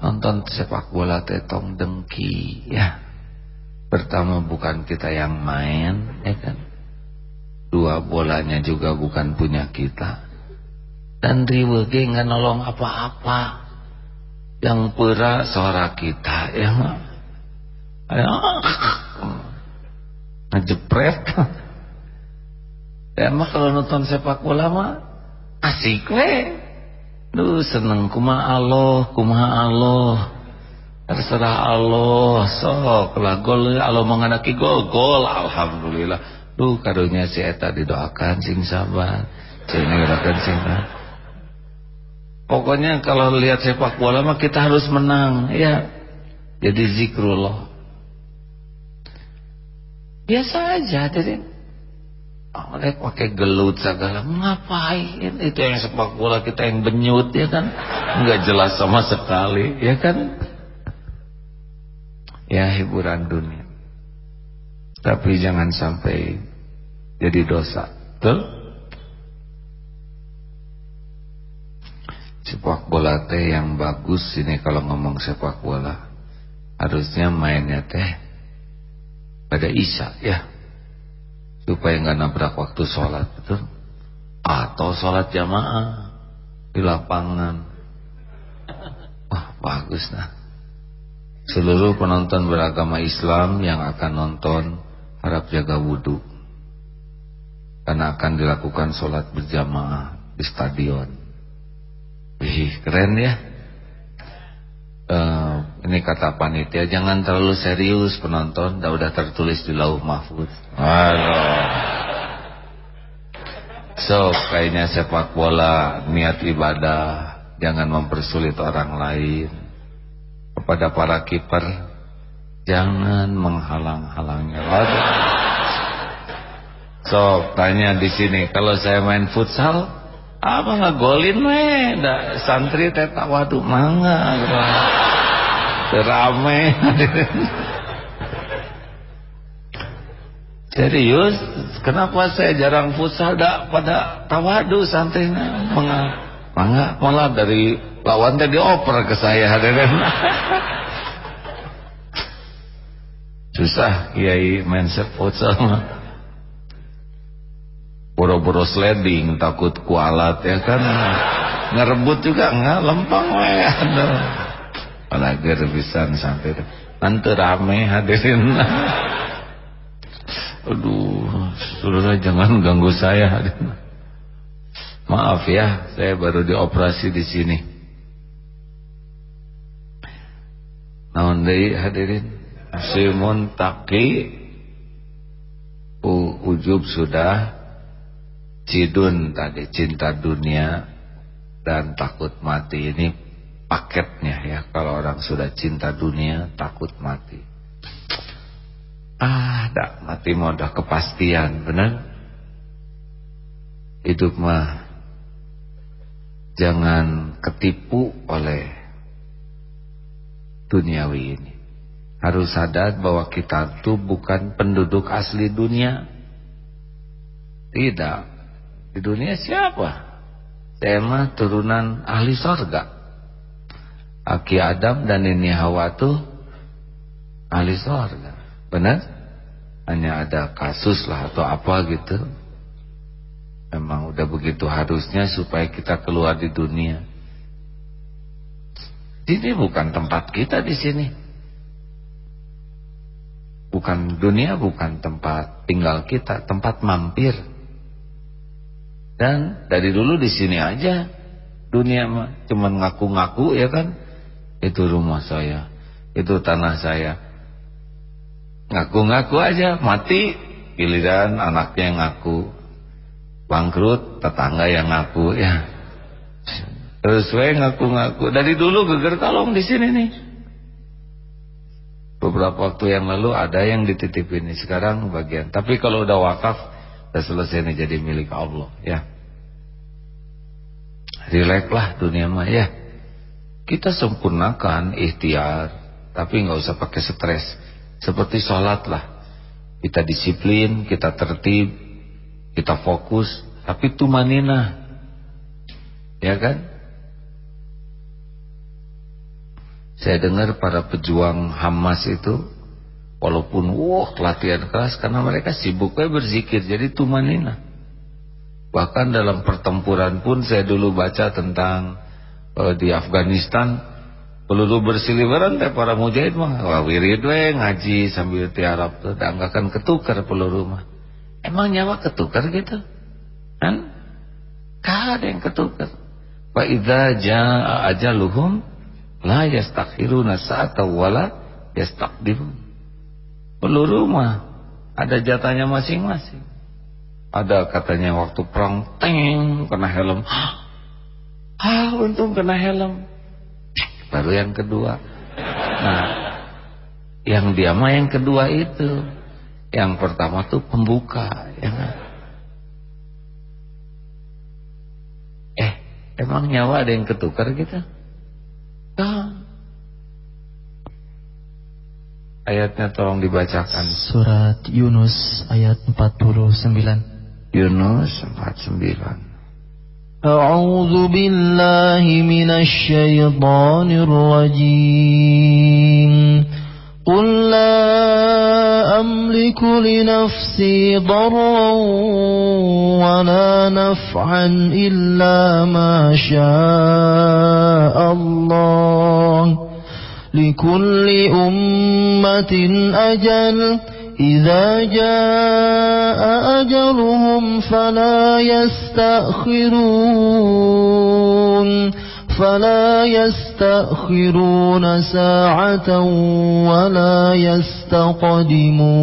nonton sepak bola tetong dengki ya pertama bukan kita yang main ya kan dua bolanya juga bukan punya kita dan riwe nggak nolong apa-apa. Yang pura suara kita ya. Ayo ngejepret. Ya mah kalau nonton sepak bola mah asik weh Duh seneng. Kumaha Allah, kumaha Allah. Terserah Allah, sok lah gol Allah menganaki gol, gol. Alhamdulillah. Duh karunya si eta didoakan sing sabar. Sing doakan sing Pokoknya kalau lihat sepak bola mah kita harus menang, ya. Jadi zikrullah. Biasa aja, jadi. Oleh pakai gelut segala ngapain? Itu yang sepak bola kita yang benyut ya kan? Nggak jelas sama sekali ya kan? Ya hiburan dunia. Tapi jangan sampai jadi dosa betul sepak bola teh yang bagus ini kalau ngomong sepak bola. Harusnya mainnya teh pada isya ya. Supaya nggak nabrak waktu sholat betul? Atau sholat jamaah di lapangan. Wah bagus nah. Seluruh penonton beragama Islam yang akan nonton harap jaga wudhu. Karena akan dilakukan sholat berjamaah di stadion Wih, keren ya uh, ini kata panitia jangan terlalu serius penonton dah udah tertulis di lauh mahfud Halo. So, kayaknya sepak bola niat ibadah, jangan mempersulit orang lain. Kepada para kiper, jangan menghalang-halangnya. So, tanya di sini, kalau saya main futsal, apa nggak golin meh? santri teh waduh mangga. Rame. Serius, kenapa saya jarang futsal dak pada tawadu santai mangga mangga malah dari lawan tadi oper ke saya hadirin. Susah kiai main futsal mah. Boro-boro sliding takut kualat ya kan. Ngerebut juga enggak lempang we aduh. Apalagi rebisan santai. Nanti rame hadirin. Aduh, saudara jangan ganggu saya. Maaf ya, saya baru dioperasi di sini. Naon deui hadirin? Simun taki ujub sudah cidun tadi cinta dunia dan takut mati ini paketnya ya kalau orang sudah cinta dunia takut mati Ah, dak mati mau dah kepastian, benar? Hidup mah jangan ketipu oleh duniawi ini. Harus sadar bahwa kita tuh bukan penduduk asli dunia. Tidak. Di dunia siapa? Mah turunan ahli sorga. Aki Adam dan ini Hawa tuh ahli sorga. Benar? Hanya ada kasus lah atau apa gitu. Memang udah begitu harusnya supaya kita keluar di dunia. Ini bukan tempat kita di sini. Bukan dunia, bukan tempat tinggal kita, tempat mampir. Dan dari dulu di sini aja. Dunia mah cuman ngaku-ngaku ya kan. Itu rumah saya, itu tanah saya. Ngaku-ngaku aja mati. Giliran anaknya yang ngaku. Bangkrut tetangga yang ngaku ya. Terus we ngaku-ngaku. Dari dulu geger kalong di sini nih. Beberapa waktu yang lalu ada yang dititipin sekarang bagian. Tapi kalau udah wakaf udah selesai nih jadi milik Allah ya relax lah dunia mah ya kita sempurnakan ikhtiar tapi nggak usah pakai stres seperti sholat lah. Kita disiplin, kita tertib, kita fokus, tapi tumanina. Ya kan? Saya dengar para pejuang Hamas itu walaupun wah latihan keras karena mereka sibuknya berzikir jadi tumanina. Bahkan dalam pertempuran pun saya dulu baca tentang uh, di Afghanistan peluru bersiliweran teh para mujahid mah wah wirid we ngaji sambil tiarap tuh dan gak akan ketukar peluru mah. Emang nyawa ketukar gitu? Kan? Ada yang ketukar wa idza jaa ajaluhum la yastakhiruna sa'ata wala yastaqdimun peluru mah ada jatahnya masing-masing ada katanya waktu perang, teng, kena helm. Ah, untung kena helm. Eh, baru yang kedua. Nah, yang dia mah yang kedua itu. Yang pertama tuh pembuka, ya kan? Eh, emang nyawa ada yang ketukar gitu? Nah. Ayatnya tolong dibacakan. Surat Yunus ayat 49. Yunus 49. أعوذ بالله من الشيطان الرجيم قل لا أملك لنفسي ضرا ولا نفعا إلا ما شاء الله لكل أمة أجل إذا جاء أجلهم فلا يستأخرون فلا يستأخرون ساعة ولا يستقدمون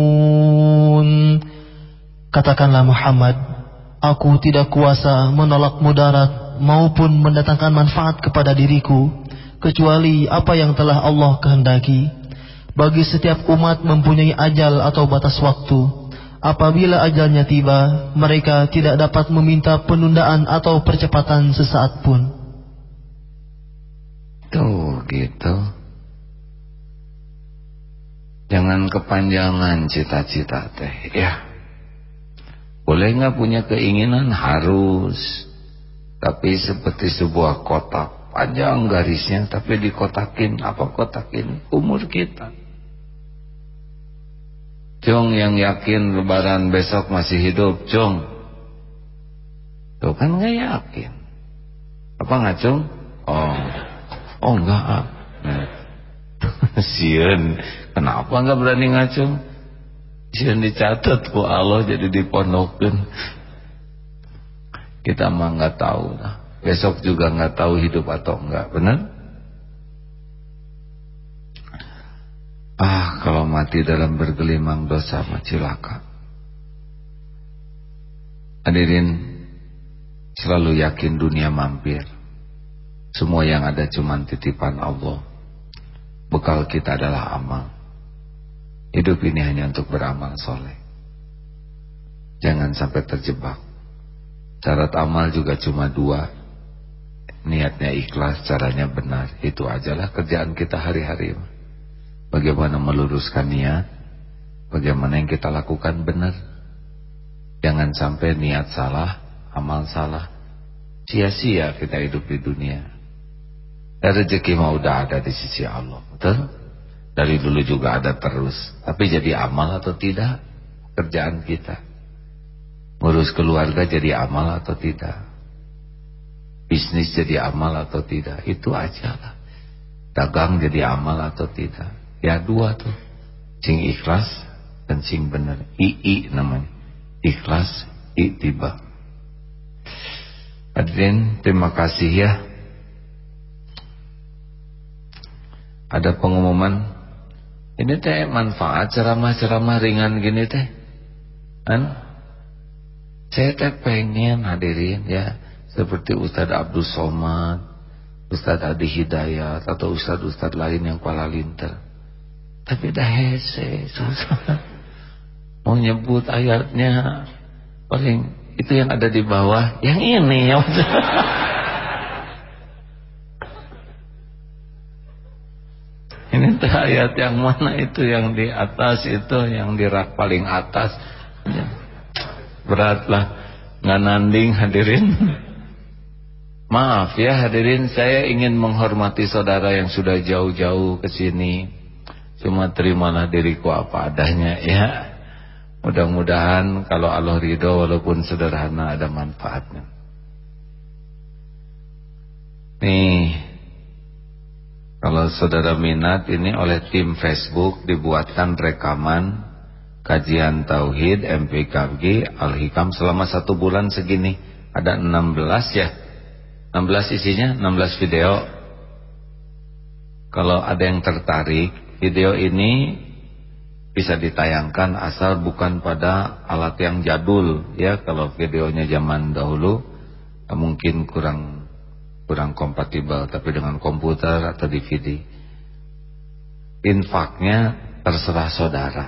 Katakanlah Muhammad, aku tidak kuasa menolak mudarat maupun mendatangkan manfaat kepada diriku, kecuali apa yang telah Allah kehendaki. Bagi setiap umat mempunyai ajal atau batas waktu. Apabila ajalnya tiba, mereka tidak dapat meminta penundaan atau percepatan sesaat pun. Tuh gitu. Jangan kepanjangan cita-cita teh ya. Boleh nggak punya keinginan harus. Tapi seperti sebuah kotak panjang garisnya tapi dikotakin apa kotakin umur kita. Jong yang yakin lebaran besok masih hidup Jong. Tuh kan nggak yakin. Apa nggak Jong? Oh. Oh enggak ah. Sian Kenapa enggak berani ngacung Sian dicatat ku Allah jadi dipondokin. Kita mah enggak tahu lah. Besok juga enggak tahu hidup atau enggak Benar? Ah kalau mati dalam bergelimang dosa mah cilaka Hadirin Selalu yakin dunia mampir semua yang ada cuma titipan Allah. Bekal kita adalah amal. Hidup ini hanya untuk beramal soleh. Jangan sampai terjebak. Syarat amal juga cuma dua. Niatnya ikhlas, caranya benar. Itu ajalah kerjaan kita hari-hari. Bagaimana meluruskan niat. Bagaimana yang kita lakukan benar. Jangan sampai niat salah, amal salah. Sia-sia kita hidup di dunia. Dan rezeki mah udah ada di sisi Allah. Betul? Dari dulu juga ada terus. Tapi jadi amal atau tidak? Kerjaan kita. Ngurus keluarga jadi amal atau tidak? Bisnis jadi amal atau tidak? Itu aja lah. Dagang jadi amal atau tidak? Ya dua tuh. Cing ikhlas dan cing bener. II namanya. Ikhlas, tiba. Hadirin, terima kasih ya ada pengumuman ini teh manfaat ceramah-ceramah ringan gini teh kan saya teh pengen hadirin ya seperti Ustadz Abdul Somad Ustadz Adi Hidayat atau Ustadz-Ustadz lain yang kuala linter tapi dah hese susah mau nyebut ayatnya paling itu yang ada di bawah yang ini ya Ini tuh ayat yang mana itu yang di atas itu yang di rak paling atas. Ya. Beratlah nggak nanding hadirin. Maaf ya hadirin saya ingin menghormati saudara yang sudah jauh-jauh ke sini. Cuma terimalah diriku apa adanya ya. Mudah-mudahan kalau Allah ridho walaupun sederhana ada manfaatnya. Nih kalau saudara minat ini oleh tim Facebook dibuatkan rekaman kajian Tauhid MPKG Al-Hikam selama satu bulan segini. Ada 16 ya. 16 isinya, 16 video. Kalau ada yang tertarik, video ini bisa ditayangkan asal bukan pada alat yang jadul ya. Kalau videonya zaman dahulu mungkin kurang kurang kompatibel tapi dengan komputer atau DVD infaknya terserah saudara.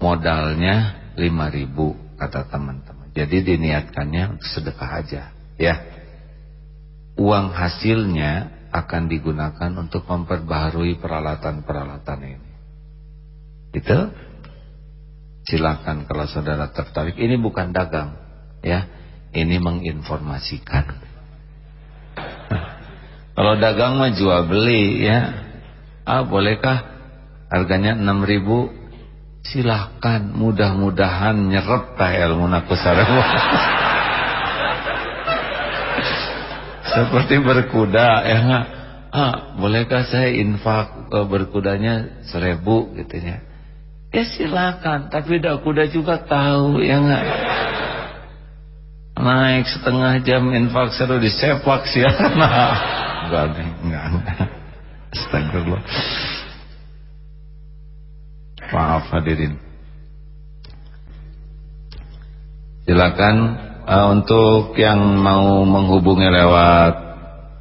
Modalnya 5000 kata teman-teman. Jadi diniatkannya sedekah aja ya. Uang hasilnya akan digunakan untuk memperbaharui peralatan-peralatan ini. Itu silakan kalau saudara tertarik. Ini bukan dagang, ya. Ini menginformasikan. kalau dagang mah jual beli, ya. Ah, bolehkah harganya 6000 silahkan mudah-mudahan nyerep tah ilmu seperti berkuda ya enggak ah bolehkah saya infak uh, berkudanya seribu gitu ya? Ya silakan. Tapi dak kuda juga tahu ya enggak naik setengah jam infak seru disepak sih. Ya enggak enggak enggak astagfirullah. Maaf hadirin. Silakan uh, untuk yang mau menghubungi lewat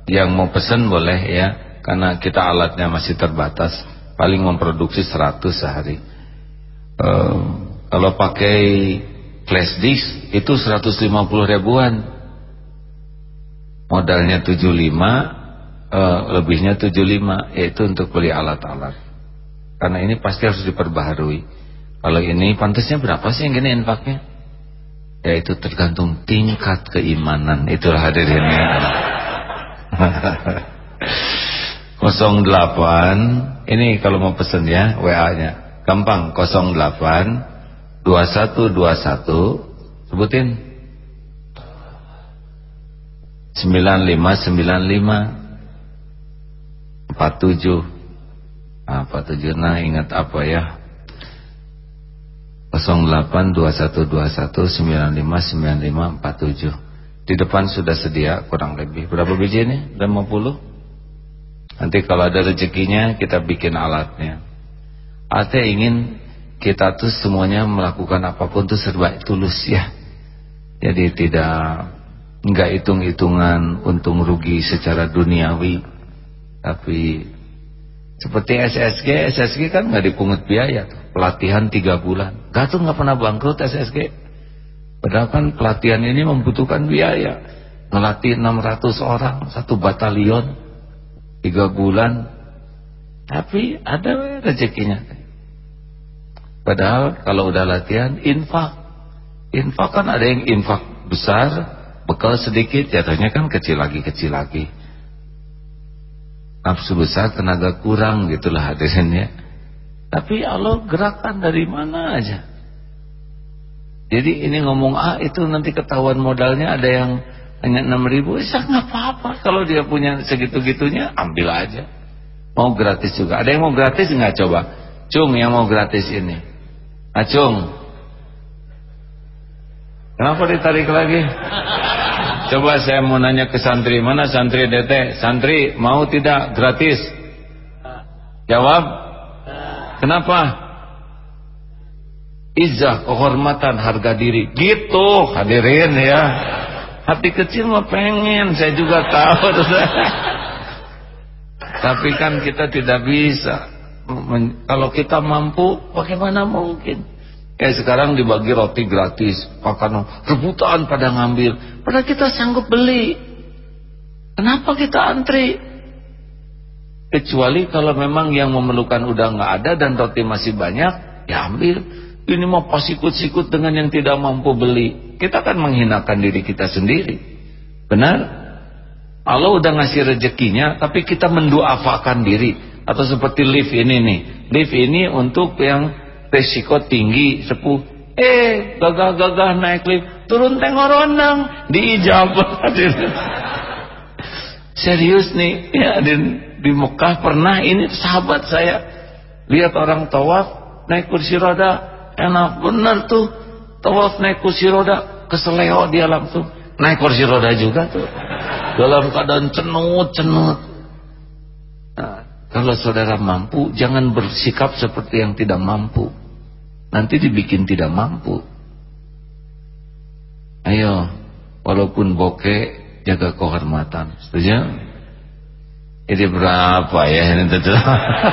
yang mau pesan boleh ya karena kita alatnya masih terbatas. Paling memproduksi 100 sehari. Uh, kalau pakai flash disk itu 150 ribuan. Modalnya 75 uh, eh, lebihnya 75 yaitu untuk beli alat-alat. Karena ini pasti harus diperbaharui. Kalau ini pantasnya berapa sih yang gini infaknya yaitu tergantung tingkat keimanan. Itulah hadirnya 08 ini kalau mau pesen ya WA nya. Gampang 08 2121 sebutin. 9595 47 ah, 47 nah ingat apa ya 082121959547 di depan sudah sedia kurang lebih berapa biji ini? 50 nanti kalau ada rezekinya kita bikin alatnya. Artinya ingin kita tuh semuanya melakukan apa pun tuh serba tulus ya. Jadi tidak enggak hitung-hitungan untung rugi secara duniawi. Tapi seperti SSG, SSG kan nggak dipungut biaya, pelatihan tiga bulan. Gatot nggak pernah bangkrut SSG. Padahal kan pelatihan ini membutuhkan biaya. Ngelatih 600 orang, satu batalion, tiga bulan. Tapi ada rezekinya. Padahal kalau udah latihan, infak. Infak kan ada yang infak besar, bekal sedikit, jatuhnya kan kecil lagi, kecil lagi nafsu besar tenaga kurang gitulah hadirinnya tapi Allah gerakan dari mana aja. Jadi ini ngomong ah itu nanti ketahuan modalnya ada yang hanya 6 ribu ya nggak apa-apa. Kalau dia punya segitu-gitunya ambil aja. Mau gratis juga. Ada yang mau gratis nggak coba? Cung yang mau gratis ini. Acung ah, kenapa ditarik lagi Coba saya mau nanya ke santri, mana santri DT? Santri mau tidak gratis? Jawab. Kenapa? Izzah, kehormatan, harga diri. Gitu, hadirin ya. Hati kecil mah pengen, saya juga tahu. Tapi kan kita tidak bisa. Kalau kita mampu, bagaimana mungkin? Kayak sekarang dibagi roti gratis, makan rebutan pada ngambil. Padahal kita sanggup beli. Kenapa kita antri? Kecuali kalau memang yang memerlukan udah nggak ada dan roti masih banyak, ya ambil. Ini mau pas ikut-ikut dengan yang tidak mampu beli. Kita kan menghinakan diri kita sendiri. Benar? Allah udah ngasih rezekinya, tapi kita menduafakan diri. Atau seperti lift ini nih. Lift ini untuk yang resiko tinggi sepuh. Eh gagah-gagah naik lift. Turun tengoronang diijabah serius nih. Ya di, di Mekah pernah ini sahabat saya. Lihat orang tawaf naik kursi roda. Enak bener tuh. Tawaf naik kursi roda. Keseleo dia langsung naik kursi roda juga tuh. Dalam keadaan cenut-cenut. Nah, kalau saudara mampu jangan bersikap seperti yang tidak mampu. Nanti dibikin tidak mampu. Ayo walaupun bokeh jaga kehormatan. Setuju? Ini berapa ya ini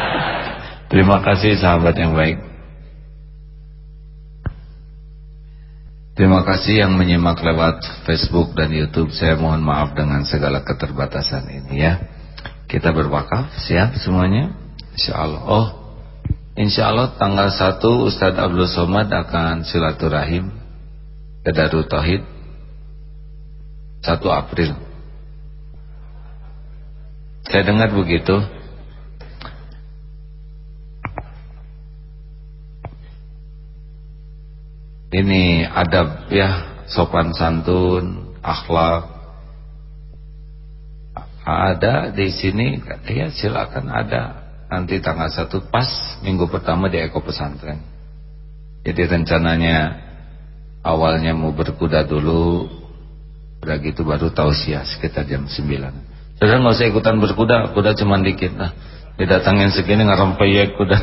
terima kasih sahabat yang baik. Terima kasih yang menyimak lewat Facebook dan YouTube. Saya mohon maaf dengan segala keterbatasan ini ya. Kita berwakaf, siap semuanya? Insya Allah. Oh, Insya Allah tanggal 1 Ustadz Abdul Somad akan silaturahim ke Darul Tauhid 1 April. Saya dengar begitu. ini adab ya sopan santun akhlak ada di sini ya silakan ada. Nanti tanggal satu pas minggu pertama di Eko Pesantren. Jadi rencananya awalnya mau berkuda dulu udah gitu baru tausiah sekitar jam 9 Saudara nggak usah ikutan berkuda kuda cuma dikit lah. Didatangin segini ngerempeyek kuda.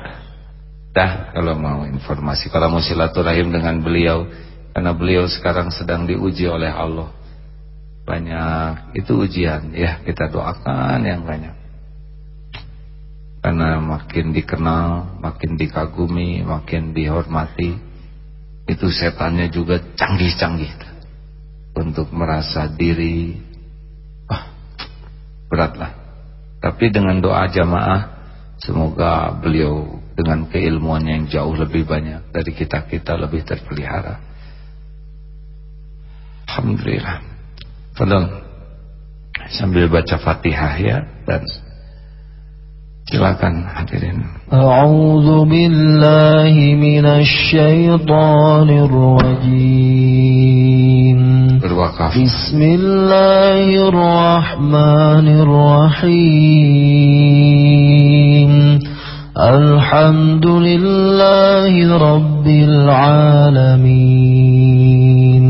Dah kalau mau informasi Kalau mau silaturahim dengan beliau. Karena beliau sekarang sedang diuji oleh Allah Banyak. Itu ujian ya. Kita doakan yang banyak. Karena makin dikenal Makin dikagumi Makin dihormati Itu setannya juga canggih-canggih. Untuk merasa diri ah, Beratlah. Tapi dengan doa jamaah Semoga beliau dengan keilmuan yang jauh lebih banyak dari kita-kita lebih terpelihara. Alhamdulillah. Tolong sambil baca Fatihah ya dan silakan hadirin. A'udzu billahi minasy syaithanir rajim. Berwakaf. Bismillahirrahmanirrahim. Alhamdulillahirabbil alamin.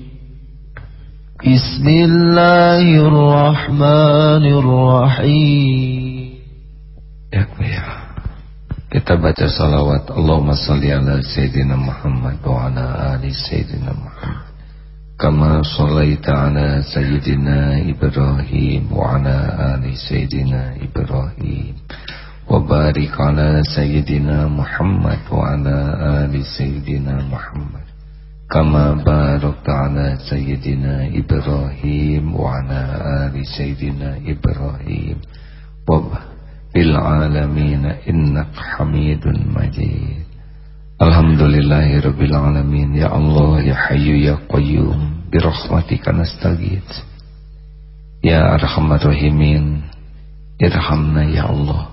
بسم الله الرحمن الرحيم. Ya. Kita baca salawat. Allahumma salli ala Sayyidina Muhammad wa ala ali Sayyidina Muhammad. كما صليت على سيدنا إبراهيم وعلى آل سيدنا إبراهيم وبارك على سيدنا محمد وعلى آل سيدنا محمد كما باركت على سيدنا إبراهيم وعلى آل سيدنا إبراهيم. في العالمين إنك حميد مجيد. الحمد لله رب العالمين. يا الله يا حي يا قيوم برحمتك نستغيث. يا أرحم الراحمين ارحمنا يا الله.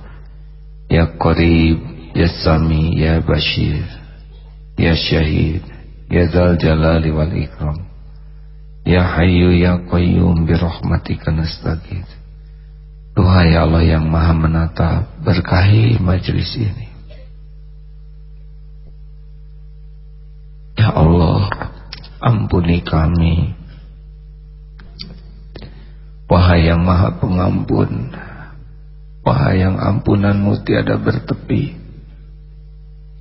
يا قريب يا سامي يا بشير يا شهيد. Ya Zal Jalali Wal Ikram. Ya Hayyu, Ya Qayyum Birahmatika nastagid Tuhan Wahai Allah yang maha menata Berkahi majlis ini. Ya Allah Ampuni kami. Wahai yang maha pengampun Wahai yang ampunanmu tiada bertepi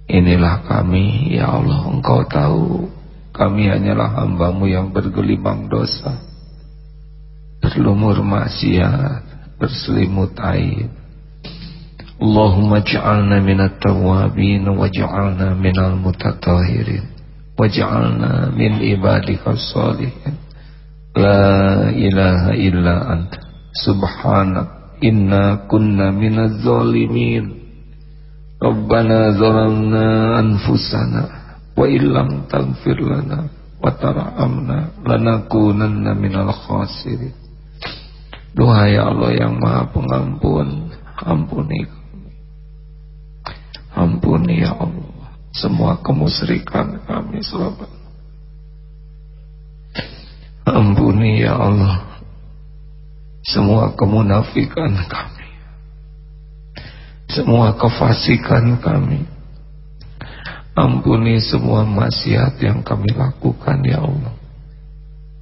Inilah kami Ya Allah engkau tahu. Kami hanyalah hambamu yang bergelimang dosa. Berlumur maksiat Berselimut aib. Allahumma ja'alna minat tawabin Waj'alna minal mutatahirin Waj'alna min ibadika salihin. La ilaha illa anta Subhanak Inna kunna minaz zalimin Rabbana zalamna anfusana Wa illam tagfir lana Wa tara'amna Lanakunanna minal khasirin ya Allah yang maha pengampun Ampuni kami. Ampuni ya Allah Semua kemusrikan kami selama Ampuni ya Allah Semua kemunafikan kami Semua kefasikan kami. Ampuni semua maksiat yang kami lakukan ya Allah.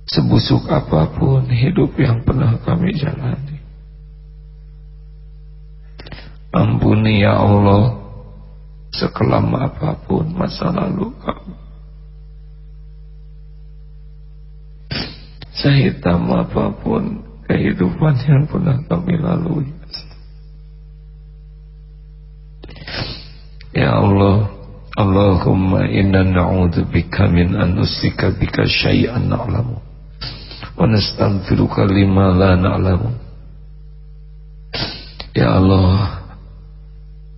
Sebusuk apa pun hidup yang pernah kami jalani. Ampuni ya Allah Sekelam apa pun masa lalu kami. Sehitam apa pun kehidupan yang pernah kami lalui. Ya Allah, Allahumma inna na'udzubika min an nusika bika syai'an na'lamu wa nastaghfiruka lima la na'lamu. Ya Allah,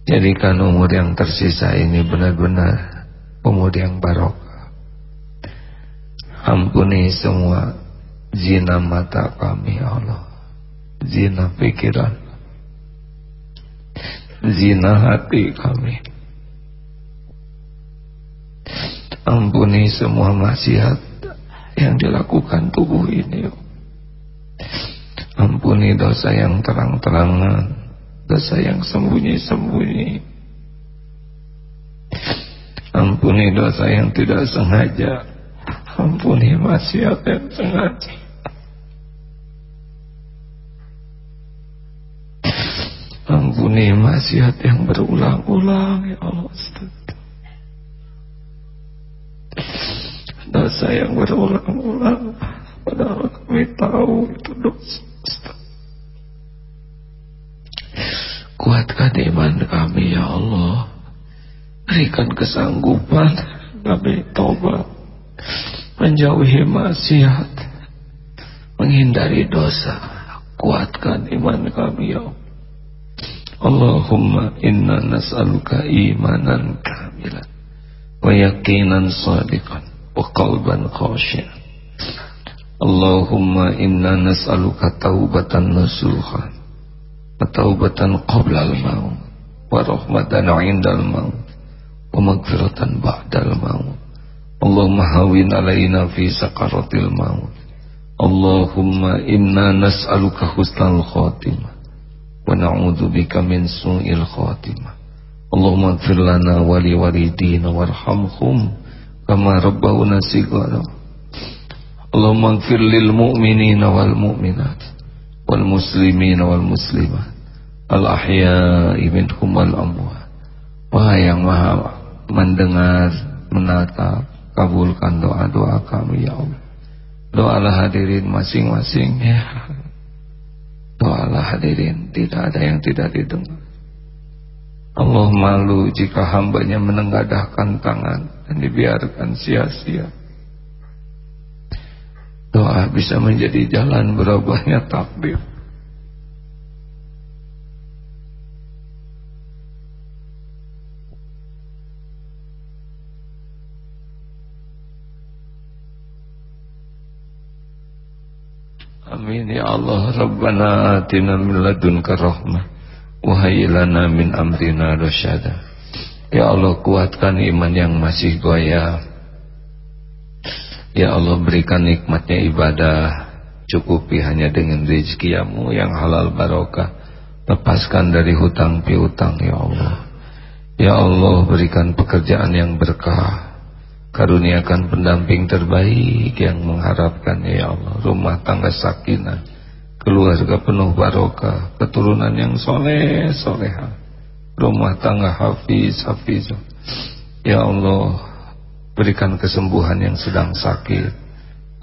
jadikan umur yang tersisa ini benar-benar umur yang barokah. Ampuni semua Zina mata kami ya Allah Zina pikiran Zina hati kami Ampuni semua maksiat Yang dilakukan tubuh ini Ampuni dosa yang terang-terangan Dosa yang sembunyi-sembunyi. Ampuni dosa yang tidak sengaja Ampuni maksiat yang sengaja. Ampuni maksiat yang berulang-ulang ya Allah Dosa yang berulang-ulang. Padahal kami tahu itu dosa Kuatkan iman kami ya Allah. Berikan kesanggupan. Kami tobat. Menjauhi maksiat, menghindari dosa. Kuatkan iman kami ya Allahumma inna nas'aluka imanan kamilan wa yaqinan sadiqan wa qalban khashian. Allahumma inna nas'aluka taubatan nasuhan wa taubatan qabla al-maut wa rahmatan 'inda al-maut wa maghfiratan ba'da al-maut Allahumma hawin alaina fi sakaratil maut Allahumma inna nas'aluka husnal khatimah wa na'udzubika min su'il khatimah Allahumma kama rabbawna sigara Allahumma ighfir lil mu'minina wal mu'minat wal muslimina wal muslimat al ahya'i minhum wal amwat. Wahai yang maha mendengar, menatap kabulkan doa-doa kami ya Allah. Doalah hadirin masing-masing ya. Doalah hadirin tidak ada yang tidak didengar Allah malu jika hambanya menenggadahkan tangan dan dibiarkan sia-sia. Doa bisa menjadi jalan berubahnya takdir Amin ya Allah. Rabbana atina min ladunka rahmah Wahayilana min amrina rasyada. Ya Allah kuatkan iman yang masih goyah Ya Allah berikan nikmatnya ibadah. Cukupi hanya dengan rezekiamu yang halal barokah. Lepaskan dari hutang piutang ya Allah. Ya Allah berikan pekerjaan yang berkah. Karuniakan pendamping terbaik yang mengharapkan ya Allah. Rumah tangga sakinah keluarga penuh barokah keturunan yang soleh soleha rumah tangga hafiz hafiz. Ya Allah berikan kesembuhan yang sedang sakit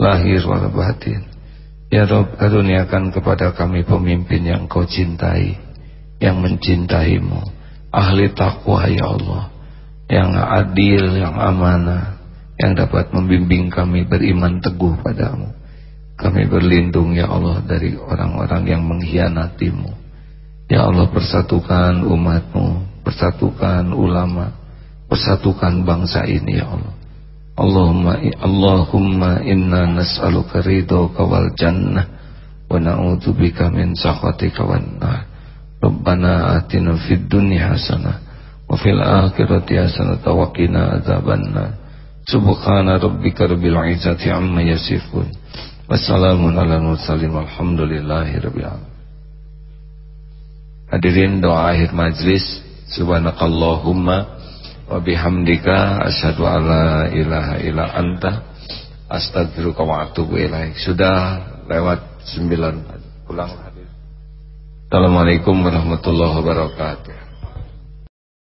lahir wal batin. Ya Rob karuniakan kepada kami pemimpin yang kau cintai Yang mencintaimu. Ahli takwa ya Allah Yang adil, yang amanah Yang dapat membimbing kami beriman teguh padamu Kami berlindung ya Allah dari orang-orang yang mengkhianatimu Ya Allah persatukan umatmu Persatukan ulama Persatukan bangsa ini ya Allah Allahumma Allahumma inna nas'aluka ridhoka wal jannah wa na'udzubika min sakhatika wan nar. Rabbana atina fid dunya hasanah wa fil akhirati hasanah wa qina adzabannar. Subhana rabbika rabbil izzati amma yasifun. Wassalamun ala mursalin walhamdulillahi rabbil alamin. Hadirin doa akhir majlis. Subhanakallahumma wa bihamdika asyhadu alla ilaha illa anta astaghfiruka wa atubu ilaik. Sudah lewat 9 pulang hadir. Assalamualaikum warahmatullahi wabarakatuh.